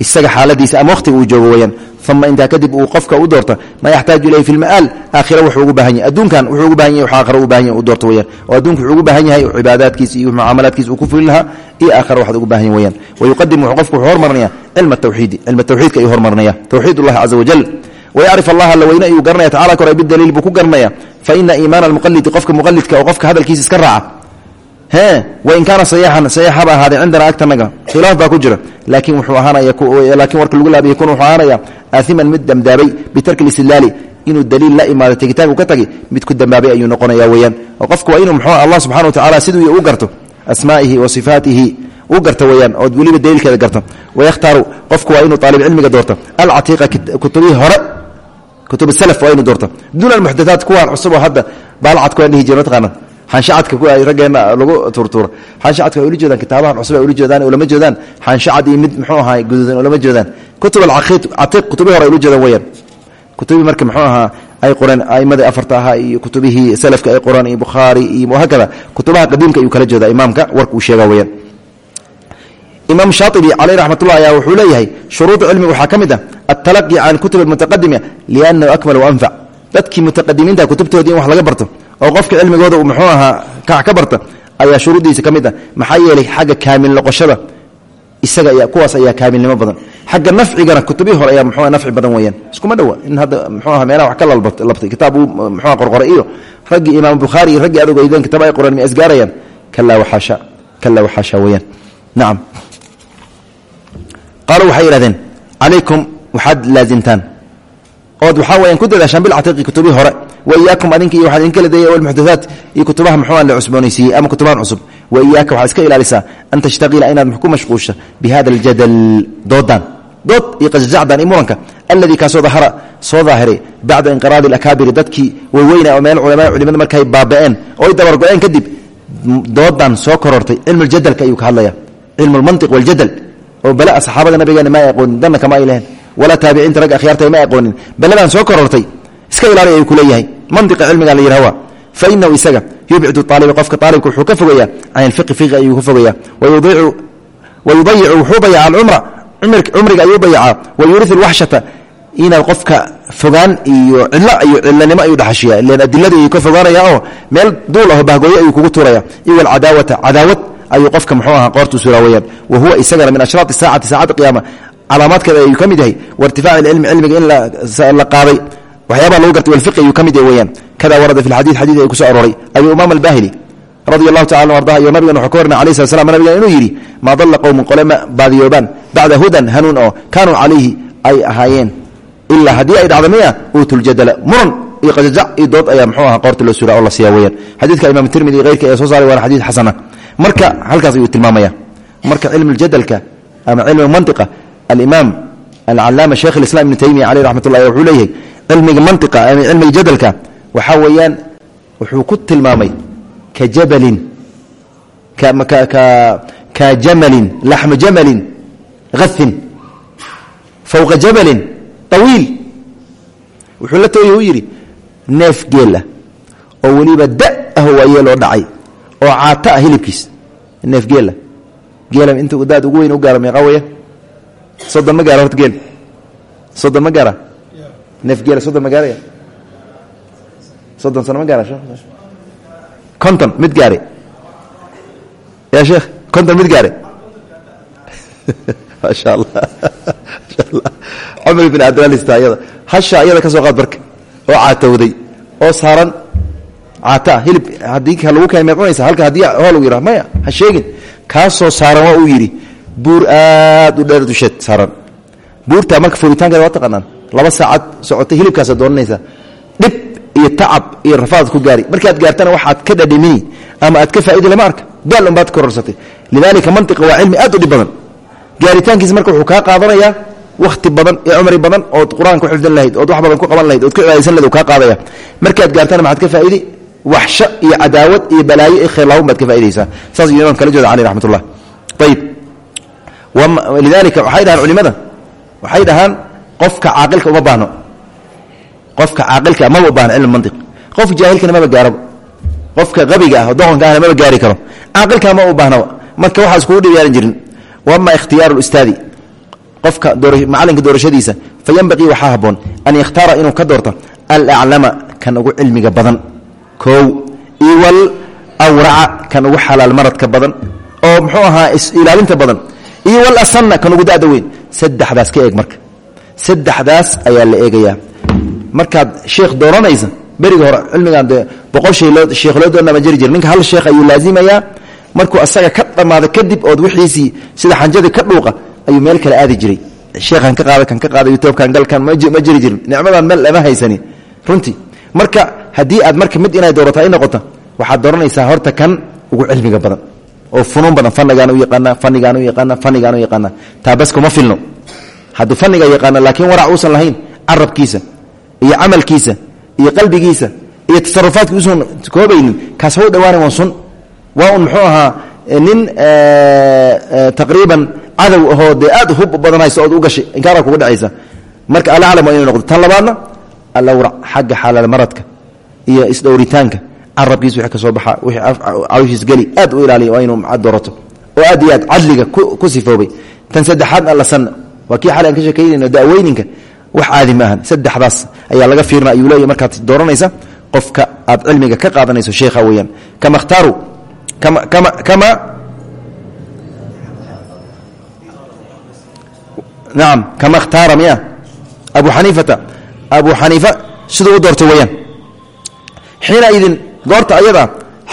isaga xaaladiisa ama waqhtiga uu joogo weyaan uma intaa kadib uu qofka u doorta maa yaxtaaju ilayhi fi lma'aal aakhira wuxuu ugu baahan yahay. Adduunkan wuxuu ugu baahan yahay aakhira ugu baahan yahay uu doorto weyaan oo adduunka wuxuu ugu baahan yahay cibaadaadkiisa iyo mucaamalaadkiisa uu ku fulin lahaa iyo aakhira waxad ugu baahan yahay weyaan wayuqadim wuxuu qofku wuxuu hormarinaya cilma tawxiidi cilma tawxiidka ayuu hormarinaya tawxiid ullahi caza wajal wayacrif allah alla weyne ayuu garanaya tacala kore bidaliil buu ku garanaya fa ina iimaana almuqalidi qofka muqalidka oo qofka hadalkiisa iska raaca he wain kaana sayaxan sayax haba ahaadee cindana agtanaga khilaaf baa ku jira laakiin wuxuu ahaanaya laakiin warka lagu laabay yakun wuxuu ahaanaya aaiman mid dambaabay bitarki listidlaali inuu daliil la imaado tegitaanku ka tagi mid ku dambaabay ayuu noqonaya weyaan oo qofku waa inuu mxuu allah subxana wa tacala siduu u garto asmaa'ihi wa sifaatihi u garta weyaan ood weliba daliilkeeda garto wayakhtaaru qofku waa inuu aalib cilmiga doorto alcatiiqa kutubihii hore kutub salaf waa inuu doorto duuna almuxdathaat kuwaan cusub oo hadda baalcadku aan dhihi jira mataqaanad xanshacadka ku ay raggeena lagu turtuuro xanshacadka ay ula jeedaan kitaabahan cusub ay ula jeedaan ulama jeedaan xanshacad iyo mid muxuu ahaa guduudan ulama jeedaan kutub alcaqiid catiiq kutubihi hore ay ula jeedaan weyaan kutubii marka muxuu ahaa ay qoreen aimadii afarta ahaa iyo kutubihii salafka ay qoraan iyo bukhaari iyo hakada kutubaha qadiimka ayuu kala jeedaa imaamka warka uu sheega weyaan imaam shaaibi caleyh raxmatullah ayaa wuxuu leeyahay shuruuda cilmiga waxaa ka mid ah altalaqi can kutub almutaqadima liannahu akmal waanfac dadkii mutaqadimiinta kutubtoodii wax laga barto oo qofka cilmigooda uu muxuu ahaa kac ka barta ayaa shuruuddiisa ka mid ah. Yeelay xagga kaamil noqoshada isaga kuwaas ayaa kaamilnimo badan. Xagga nafcigana kutubii hore ayaa muxuu nafci badan weeyaan. Iskuma dhowa in hadda muxuu aha meelaha wax ka lalabtay kitaab uu muxuu qorqoray iyo raggii imaam bukhaari iyo raggii adoog aydeen kitaab ay qoreen ma isgaarayaan kalaa waxaasha kalaa waxaasha weeyaan. Nacam qaaluu waxay yidhahdeen calaykum waxaad laasimtaan ood waxaa weyaan ku dadaashaan bilcatiiqi kutubii hore wa iyaakum adinka iyo waxaa idinka leedahay walmuxdathaat iyo kutubaha muxuuan la cusboonaysiiyey ama kutubahan cusub wa iyaaka waxaad iska ilaalisaa an tashtaqila inaad ku mashquusha bi hada aljadal. Doodan dood iyo qajajacdan iyo muranka alladii kaasoo dahara soo daahiray bacda inqiraadi alakaabiri dadkii waaweyna oo meel culamada culimada markay baaba'een oy dabargo-een kadib doodan soo korortay cilmuljadalka ayuu ka hadlaya cilmu lmantiq waljadal oo bala saxaabada nabigeena ma aqoonin danna kama ay leheen walaa taabiciinta ragga akhyaarta ma aqoonin baladan soo korortay iska ilaali ayuu ku leeyahay. Mantiqa cilmiga la yidhahwa fa inahu isaga yubcidu aaliba qofka aalibka wuxuu ka fogayaa can ilfiqi fiqi ayuu ka fogayaa wayudayicu wuxuu dayaca alcumra cumriga ayuu dayacaa wa yuriu alwaxshata inaad qofka fogaan iyo cidlo iyo cidlanimo ayuu dhaxashiya ilan adiladii ayuu ka fogaanaya oo meel duul aho bahgooyo ayuu kugu tuuraya iyo alcadaawata cadaawad ayuu qofka muxuu ahaa qoortu suraa weyaan wa huwa isagana min ashraati saacati saacadda qiyaama calaamaadkeeda ayuu ka mid yahay. Wairtifaac ilcilmi cilmiga in la qaaday. Waxyaabaa lagu gartay walfiqi ayuu ka mid yahay weyaan kada warada fi lxadiid xadiid ay ku soo arooray. Ayuu imaam albahili radia allahu tacala ardaha iyo nabigan wuxuu ka warnay alayh slat slam nabigan inuu yidhi maa dalla qowmun qole ma baadiyoobaan bacda hudan hanuun oo kaanuu calayhi ay ahaayeen. Ilaa haddii ay dhacdo miya uutuljadala muran iyo qajajac iyo dood ayaa muxuu aha qoorta loo suraa oo la siiya weyaan xadiidka imaam tirmidi iyo heyrka ayaa soo saaray waana xadiid xasana marka halkaas ayuu tilmaamaya. Marka cilmu ljadalka ama cilmu mantiqa alimaam alcalaama sheekh islam ibnu taymiya caleyh raxmat ullahi wuxuu leeyahay cilmiga ama cilmiga jadalka waxaa weeyaan wuxuu ku tilmaamay ka jabalin ka jamalin laxmu jamalin hahin fowqa jabalin طawiil wuxuu la tooya u yidhi neef geela oo weliba da ah dhacay oo caata ah hilibkiis neef geela. Inta daad ugu weyn u gaara meeqa weya soddon ma gaara horta geel. Soddon ma gaara. Neef geela soddon ma gaaraya. Soddon sano ma gaara konton mid gaare. Ya sheekh konton mid gaare. *laughs* Maasha allah. Maasha allah. Cumar bin cabdilista ayada hasha ayada ka soo qaad barka. Oo caatowday oo saaran caata hilib haddii lagu keen meed cunaysa halka haddii hoo lagu yidhaha maya ha sheegin. Kaasoo saaran waa uu yidhi buur aad u dheer dusheed saaran. Buurtaa marka fuuritaankeeda waa taqaanaan. Laba saacad socotay hilibkaasa doonanaysa. Dhib iyo tacab iyo rafaad ku gaari. Markaad gaartana waxaad ka dhadhamini ama aad ka faa'idi lama arka. Daal unbaad kororsatay lidaalika mantiqa waa cilmi aad u dhib marka wuxuu kaa qaadanayaa wakhti badan iyo cumri badan ood qur'aan ku xifdan lahayd ood wax badan ku qaban lahayd ood ku cibaadaysan lahayd uu kaa qaadaya. Markaad gaartana maxaad ka faa'idi waxsho iyo cadaawad iyo balaayo iyo khayrlaawun baad ka faa'idaysaa saas iyo imaam kala jooda caleyh raxmat ullah ayib lidalika waxay dhahaan culimada waxay dhahaan qofka caaqilka uma baahno qofka caaqilka maba baahno cilm mantiq qofka jaahilkana maba gaaraba qofka qabiga ah oo doqonka ahna maba gaari karo caaqilkana ma u baahnaba marka waxaa iskugu dhibaaran jirin wama ikhtiyaaru lustaadi qofka macalinka doorashadiisa fa yanbaqii kow iwal awraca kan ugu xalaal maradka badan oo muxuu ahaa ilaalinta badan. Iwal asanna kan ugu da'da weyn saddexdaas ka eeg marka. Saddexdaas ayaa la eegayaa. Markaad sheekh dooranaysa beriga hore cilmigan dee boqol sheekh loo doornama jiri jir ninka hal sheekh ayuu laazimayaa markuu asaga ka dhammaado kadib ood wixiisii sida xanjadii ka dhuuqa ayuu meel kale aadi jiray. Sheekhan ka qaada kan ka qaada youtubkan galkan ma jiri jirin. Nicmadan meel lama haysani. Runtii marka haddii aad marka mid inay doorato ay noqoto waxaad dooranaysaa horta kan ugu cilmiga badan oo funuun badan fanigaan u yaqaana fanigaan u yaqaana fanigaan u yaqaana taabas kuma filno. Hadduu faniga yaqaano laakiin warac uusan lahayn carabkiisa iyo camalkiisa iyo qalbigiisa iyo tasarufaadki uusan kaas ha u dhawaanan waa un muxuu ahaa nin taqriiban cadow ahoo dee aad hub badan hayso ood u gashay inkaara kuga dhacaysa. Marka alaclam waa inay noqdo. Tan labaadna alawrac xagga xalaal maradka iyo isdhowritaanka. Carabkiisa wixii ka soo baxa wixii cawshiis geli aad u ilaaliya waa inuu doorato. Oo aad iyo aad cadliga ku sifoobay. Tan saddexaadna alla sanna waa kii xalay ka sheekaynayno daaweyninka wax caadi ma ahan. Saddexdaas ayaa laga fiirna ayuu leeyahy markaad dooranaysa qofka aad cilmiga ka qaadanayso sheekha weeyaan. Kama ikhtaaru kama kama kama ikhtaara miya? Abu xaniifata abu xaniifa siduu u weeyaan xiina idin goorta ayada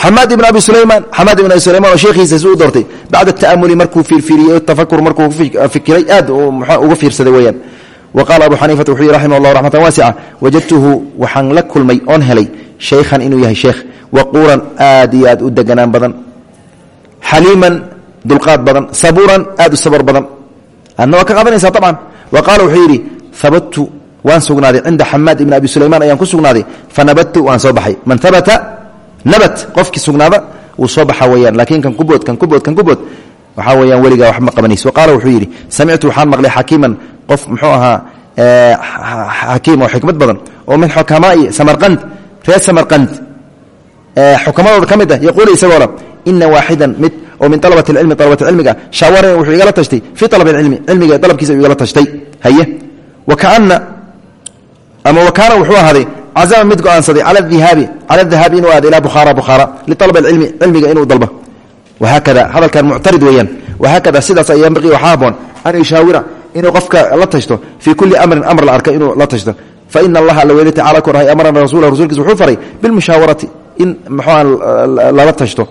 xamaad ibn abi sulaymaan xamaad ibn abi sulayman oo sheekhiisa si u doortay bacda ta'amuli markuu fiirfiiriyey tafakur markuu fikiray aad uga fiirsaday weeyaan. Wa qaala abu xaniifata wuxuu yihi raximah llah raxmatan waasica wajadtuhu waxaan la kulmay oon helay shaykhan inuu yahay sheekh waquuran aad iyo aad u deganaan badan xaliiman dulqaad badan sabuuran aad u sabar badan. Adna waa ka qaadanaysaa abcan wa qaala wuxuu yidhi habadtu waan sugnaaday cinda xamaad ibn abi sulaymaan ayaan ku sugnaaday. Fanabadtu waan soo baxay. Man abata nabat. Qofkii sugnaada wuu soo baxa weyaan laakiin kan kubood kan kubood kan kubood waxaa weyaan weligaa wax ma qabanays. Qaala wuxuu yidhi samictu waxaan maqlay xakiiman qof muxuu ahaa xakiim oo xikmad badan. Oo min xukamaai samarqand reer samarqand. Xukamadooda ka mid ah yaquulu isagoona ina waaxidan mid oo min alabat cilmi alabati cilmiga shaawaran wuxuu igala tashtay. Fii alab cilmi cilmiga dalabkiisa u igala tashtay. Haye. Wakaana ama wakaana wuxuu ahaaday cazama mid go'aansaday cala ihaabi cala dhahaabi inuu aado ilaa bukhaara bukhaara lialab alcilmi cilmiga inuu dalbo wahaakada hadalkan muctarid weeyaan. Wahaakada sidaas ay yanbaqii waxaa haboon an yushaawira inuu qofka la tashto fii kulli amrin amr la arka inuu la tashto. Faina allaha alla weyli tacala korahay amarana rasulah rasulkiisa wuxuu faray bilmushaawarati in muxuuha lala tashto.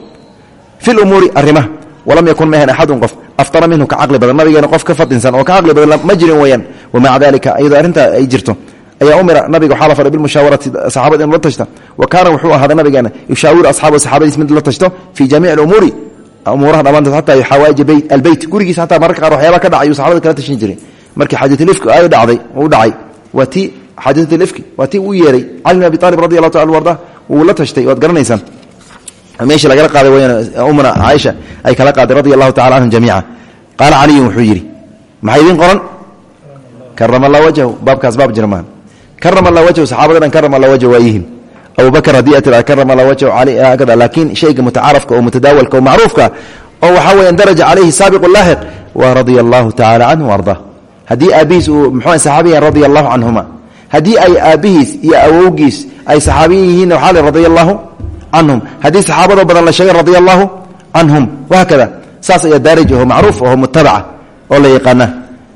Fi lumuuri arrimaha walam yakun mahan axadun qof. Aftara minhu ka caqli badan. Nabigeena qof ka fadinsan oo ka caqli badan ma jirin weeyaan. Wamaca dalika iyadoo arrintaa ay jirto ayaa umira nabiga waxaa la faray bilmushaawarati saxaabada inu la tashta wa kaana wuxuu ahaaday nabigeena yushaawiru asxaabahu saxaabadiis mid la tashto fii jamiici alumuuri. Umuuraha dhammaantood xataa xawaaij albeyt gurigiisa xataa mararka qaar waxyaaba ka dhacay yuu saxabada kala tashin jiray. Markii xaajatulifki ay dhacday uu dhacay. Waa tii xaajatulifki waa tii uu yeeray. Cali bin abi aalib radi allahu taala arda wuu la tashtay waad garanaysaan. Meeshii lagala qaaday weyaan umna caaisha ay kala qaaday radia allahu tacala canhum jamiica. Qaala caliyun wuxuu yidhi maxaa idiin qoran? Karama allah wajhahu baabkaas baab jira maaha karama allah wajhahu saxaabada dhan karama allah wajhahu waa yihiin abubakr haddii aad tiraa karama wajhahu cali hakada laakiin shayga mutacaarafka oo mutadaawalka oo macruufka oo waxaa weeyaan daraja calayhi saabiqu laaxiq waa radia allahu tacala canhu ardaa haddii aabbihiis uu muxuu saxaabiyan radia allahu ay aabbihiis iyo awowgiis ay saxaabiyan yihiinna waxaa le radia allahu canhum haddii saxaabadoo badan la sheegay radia allahu canhum wahaakada saas ayaa daarij aho la yaqaana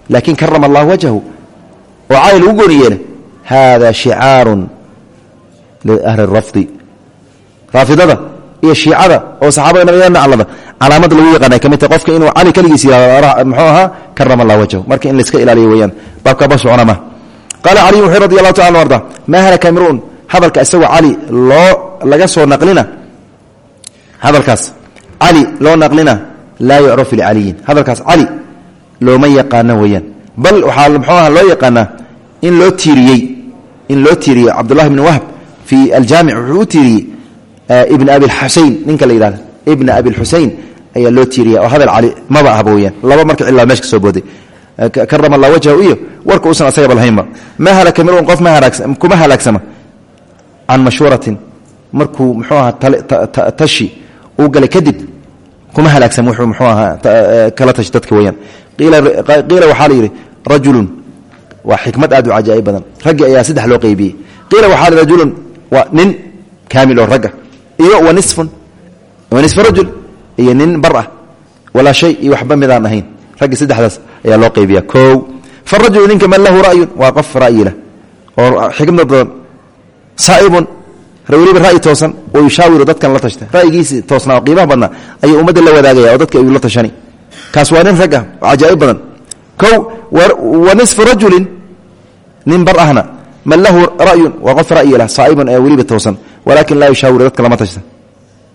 laakiin karama allah wajhahu oo cali lagu gooni hada shicaarun liahli rafdi raafidada iyo shiicada oo saxaabada nabiga naclada calaamada lagu yaqaana ka mid tahay qofka inuu cali keligiis yihahdo muxuu ahaa karama allah wajhahu marka in layska ilaaliyo weeyaan baabkaaba socona ma qaala caliyu wuxuu radi allahu taala arda maa halaka imruun hadalka isagoo cali loo laga soo naqlina hadalkaas cali loo naqlina laa yucrafu licaliyin hadalkaas cali looma yaqaano weeyaan bal waxaa muxuu aha loo in loo tiiriyey cabdullahi bni wahb fii aljaamic wuxuu u tiiriyey ibna abilxusein ninka la yidhahdo ibna abilxusein ayaa loo tiiriya oo hadal cali maba ahba laba marka cilaa meesha ka soo booday. Karama allah wajhahu iyo warka uusan asagaba lahaynba ma. Halaka mirun qof kuma halaagsama can mashwaratin markuu muxuu ahaa tashi uu galay kadib kuma halaagsama wuxuu muxuu ahaa kala tashi dadka weyaan qiila waxaa la yidhi rajulun waa xikmad aad u cajaa'ib badan. Raggi ayaa saddex loo qeybiyey. Qiila waxaa rajulun waa nin kaamil oo ragga. Iyo wa nisfun wa nisfu rajul iyo nin bar ah. Walaa shay iyo waxba midaan ahayn. Raggi saddexdaas ayaa loo qaybiya kow farajulu ninka man lahu ra'yun waa qof ra'yi leh oo xikmad badan saa'ibun weliba ra'yi toosan oo yushaawiru dadkan la tashta. Ra'yigiisi toosnaa oo qiimaha badnaa ayuu ummadda la wadaagaya oo dadka ayuu la tashani. Kaas waa nin rag oo cajaa'ib badan kow wa nisfu rajulin nin bar ahna man lahu ra'yun waa qof ra'yi leh saa'ibun ee weliba toosan walaakin laa yushaawiru dadka lama tashta.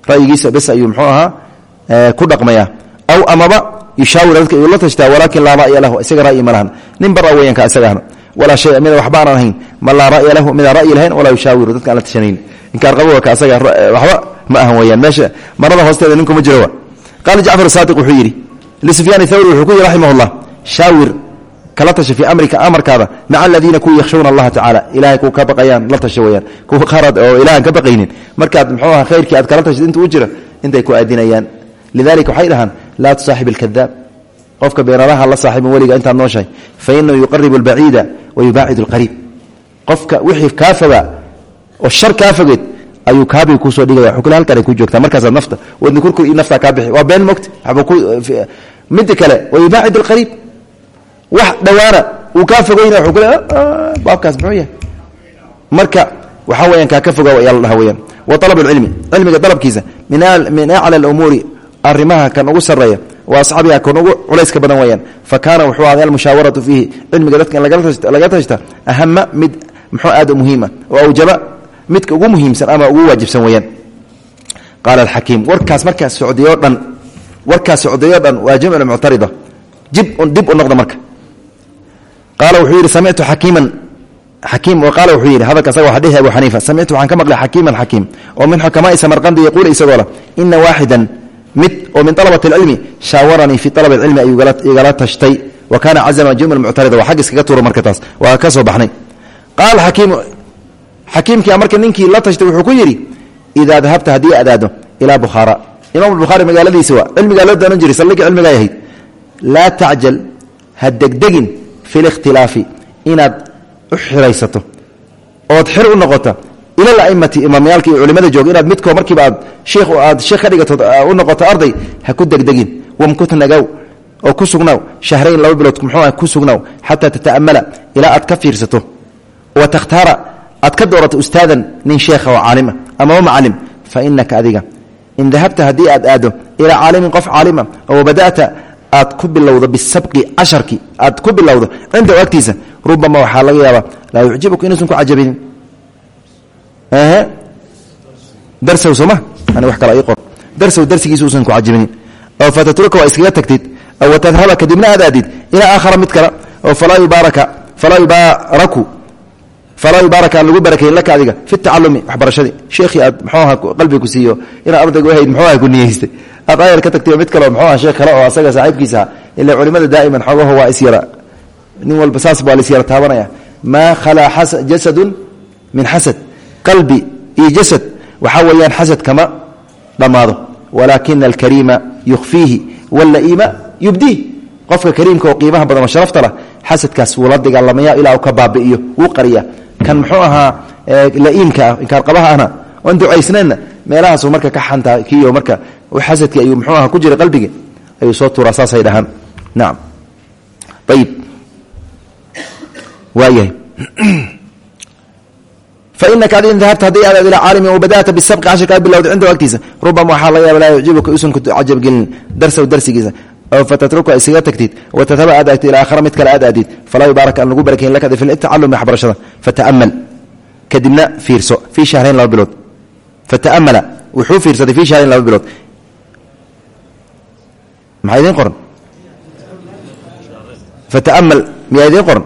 Ra'yigiisa bes ayuu muxuu ahaa ku dhaqmayaa aw amaba yushaawir dadka ayuu la tashtaa walaakin laa ra'ya lahu isaga ra'yi ma lahan. Nin bara weyanka isagahna walaa shay mida waxba aanan ahayn man laa ra'ya lahu midaan ra'yi lahayn walaa yushaawiru dadka aan la tashanayn. Inkaar qabo ka asaga waxba ma ahan weyaan meesha marada hoosteeda ninkuma jiro qaala jacfar saadiq wuxuu yidhi lisufyaan thawri wuxuu ku yidhi raximahullah shaawir kala tasha fii amrika amarkaada maca aladiina kuwa yakhshawna allaha tacaala. Ilahay kuwa ka baqayaan la tasha weyaan kuwa qaarad oo ilahan ka baqaynin. Markaad muxuu aha khayrkii aad kala tashid inta u jira intay ku aadinayaan. Lidalika waxay dhahaan laa tusaaxib alkadaab qofka beenalaha la saaxiibin weliga intaad nooshahay. Fa inahu yuqaribu albaciida wa yubaacid alqariib. Qofka wixii kaa fogaa oo ku joogtaa. Markaasaad nafta wadni kurkur iyo naftaa bixi. Waa been mogta midda kale wa yubaacid alqariib wax dhowaana uu kaa fogeyna wuxuu kule baabkaas muxuu yahay? Marka waxaa weyaan kaa ka foga ayaa la dhaha weyaan wa alab alcilmi cilmiga dalabkiisa min acla alumuuri arrimaha kan ugu sarreeya wa asxaabiha kan ugu culayska badan weyaan fa kaana wuxuu ahday almushaawaratu fiihi cilmiga dadka in laga tashta ahama mid muxuu aad u muhiima oo awjaba midka ugu muhiimsan ama ugu waajibsan weyaan qaala alxakiim warkaas markaas socdayoo dhan warkaas socdayoo dhan waa jamcu muctarida dib u noqda marka qaala wuxuu yidhi samictu xakiiman xakiim qaala wuxuu yidhi hadalka asaga waxa dhehi abu xaniifa samictu waxaan ka maqlay xakiiman xakiim oo min xukamaai samarqandi yaquulu isagoo leh ina waaxidan mid oo min alabati alcilmi shaawaranii fii alab alcilmi ayuu igala tashtay wa kaana cazama jumla muctarida waa xag iskaga tuura marka taas waa ka soo baxnay. Qaala xakiimu xakiimkia marka ninkii la tashtay wuxuu ku yidhi idaa dahabta haddii adaado ilaa bukhaara. Imaam bukhaari magaaladiisa waa cilmigaa loo doonan jiray saldhigii cilmigaa yahayd laa tacjal ha degdegin fi likhtilaafi inaad u xiraysato ood xir u noqoto ila laimati imaamyaalka iyo culimada jooga inaad midkoo markiiba aad aad sheekh ka dhigato u noqoto arday ha ku degdegin wamkut nagaw oo ku sugnaaw shahrayn laba bilood muxuu ku sugnaaw xataa tata'amala ilaa aad ka fiirsato wa takhtaara aad ka doorato ustaadan nin sheekha oo caalima amaba macalim fa inaka dahabta haddii aad aado ilaa caalimin qof caalima oo aad ku bilowdo bisabqi casharkii aad ku bilowdo cindahu agtiisa rubama waxaa laga yaabaa laa yucjibuka inuusan ku cajabinin darsow sooma ani wax kale qor darsow darsigiisa uusan ku cajabinin. Oo fatatruka waa iskaga tagtid aw watadhaba kadibna aad aadid ilaa mid kale. Oo falaa yubaaraka falaa yubaaraku falaa yubaaraka lagu barakayn laka adiga fi tacalumi waxbarashadii. Sheekhii aad muxuu aha qalbiga ku siiyo inaad ardayga uhayd muxuu aha ku niyeystay aad ayar ka tagtay mid kale aha sheekh kale oo asaga saaxiibkiisa ilaa culimada daa'iman xogaho waa isyara nin walba saas baa laisyara taabanaya. Maa khalaa jasadun min xasad qalbi iyo jasad waxaa weeyaan xasad kama dhammaado walaakina alkariima yukhfiihi wallaiima yubdiih. Qofka kariimka oo qiimaha badan oo sharafta lah xasadkaas wuu la dagaalamaya ilaa uu ka baabi'iyo wuu qariya kan muxuu ahaa laiimka ah inkaarqabaha ahna oon ducaysneenna meelahaasuu marka ka xantaa kiyo marka xasadkii ayuu muxuu aha ku jira qalbigi ayuu soo tuuraa saasay dhahaan. Nacam ayib waayahay. *clears throat* Fainaka adi dahabta haddii aadaad ilaa caalimin wabada'ta bisabqi cashirkaa bilowda cindahu agtiisa. Rubama waxaa laga yaaba laa yucjibuka usan ku cajabgelin darsaw darsigiisa. Fatatruka isaga tagtid watataba aad aagtid ilaa aakhara mid kale aad aadid. Falaa yubaarak aan lagu barakayn laka fi tacalumi waxbarashada. Fata'amal kadibna fiirso. Fii shahrayn laba bilood. Fata'amala wuxuu fiirsaday fii shahrayn laba bilood maxaa idiin qoran? Fata'amal miyaa idiin qoran?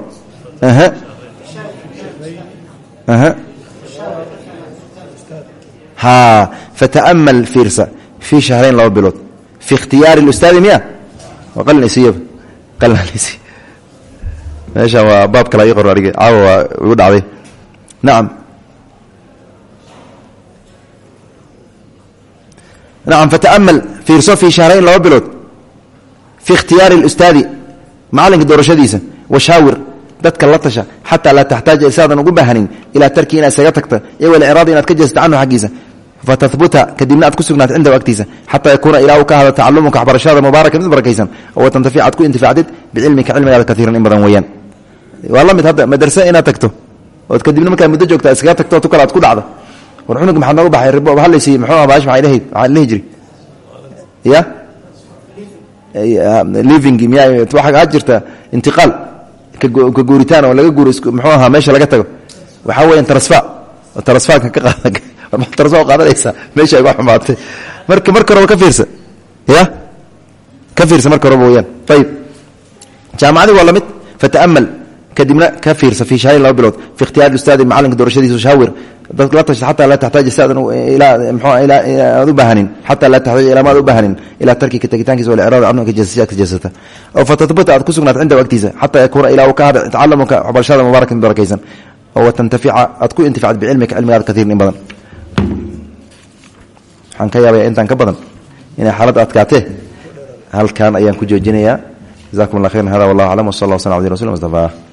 Fata'amal fiirsa. Fii shahrayn laba bilood. Fi ikhtiyaari اlustaadi miya waa qalinisiiyaba qalinisi meeshaan waa baab kale ii qor arig caawa waa igu dhacday. Nacam nacam fata'amal fiirso fii shahrayn laba bilood fi ikhtiyaari اlustaadi macalinka doorashadiisa washaawir dadka la tasha xataa laa taxtaaja saadan ugu baahanin ilaa tarki inaad isaga tagta iyo walciraadi inaad ka jeesta canhu xaggiisa fatahbuta kadibna aad ku sugnaat cindahu agtiisa xataa yakuuna ilaa uu ka hado tacalumuka waxbarashada mubaaraka mid barakaysan oo watantafic aad ku intifacdid bicilmika cilmigaada kaiiran in badan weeyaan waa la mid hadda madarse inaad tagto ood kadibna markaa muddo joogta iskaga tagto tu kale aad ku dhacdo war cunug maxaad nooga baxay ribo hallaysiiy muxuu ah baash maxay dhahayd maxaa dhihi jiri ya living miya waxaa jirta intiqaal ka guuritaan oo laga guuro muxuu ahaa meesha laga tago? Waxaa weeyaan transfa transfaadka ka qaada *laughs* transfa qaadanaysa meesha uga xumaatay. Marka marka horeba ka fiirsa ya? Ka fiirsa marka horeba weyaan ayib jaamacadii waa la mid fata'amal kadibna ka fiirsa fii shahrin laba bilood fi ikhtiyaari ustaadi macalinka doorashadiisa shaawir. Dad la tasha xataa laa taxtaaja si aadan ilaa mxu aad u baahanin. Xataa laa taxtaaja ilaa maad u baahanin. Ilaa tarkika tegitaankiisa walciraad canhu ka jeesashaad ka jeesata. Oo fatatbuta aad ku sugnaat cindahu agtiisa xataa yakuuna ilaa uu ka hada tacalamuka waxbarashada oo watantafica aad ku intifacad bicilmika cilmigaada kaiiran in badan. Waxaan ka yaabaya intaan ka badan inay xaaladda adkaatee halkan ayaan ku joojinayaa. Jazakum allah khayran hada wallah aclam wsal allah waslam abdi rasul mustafa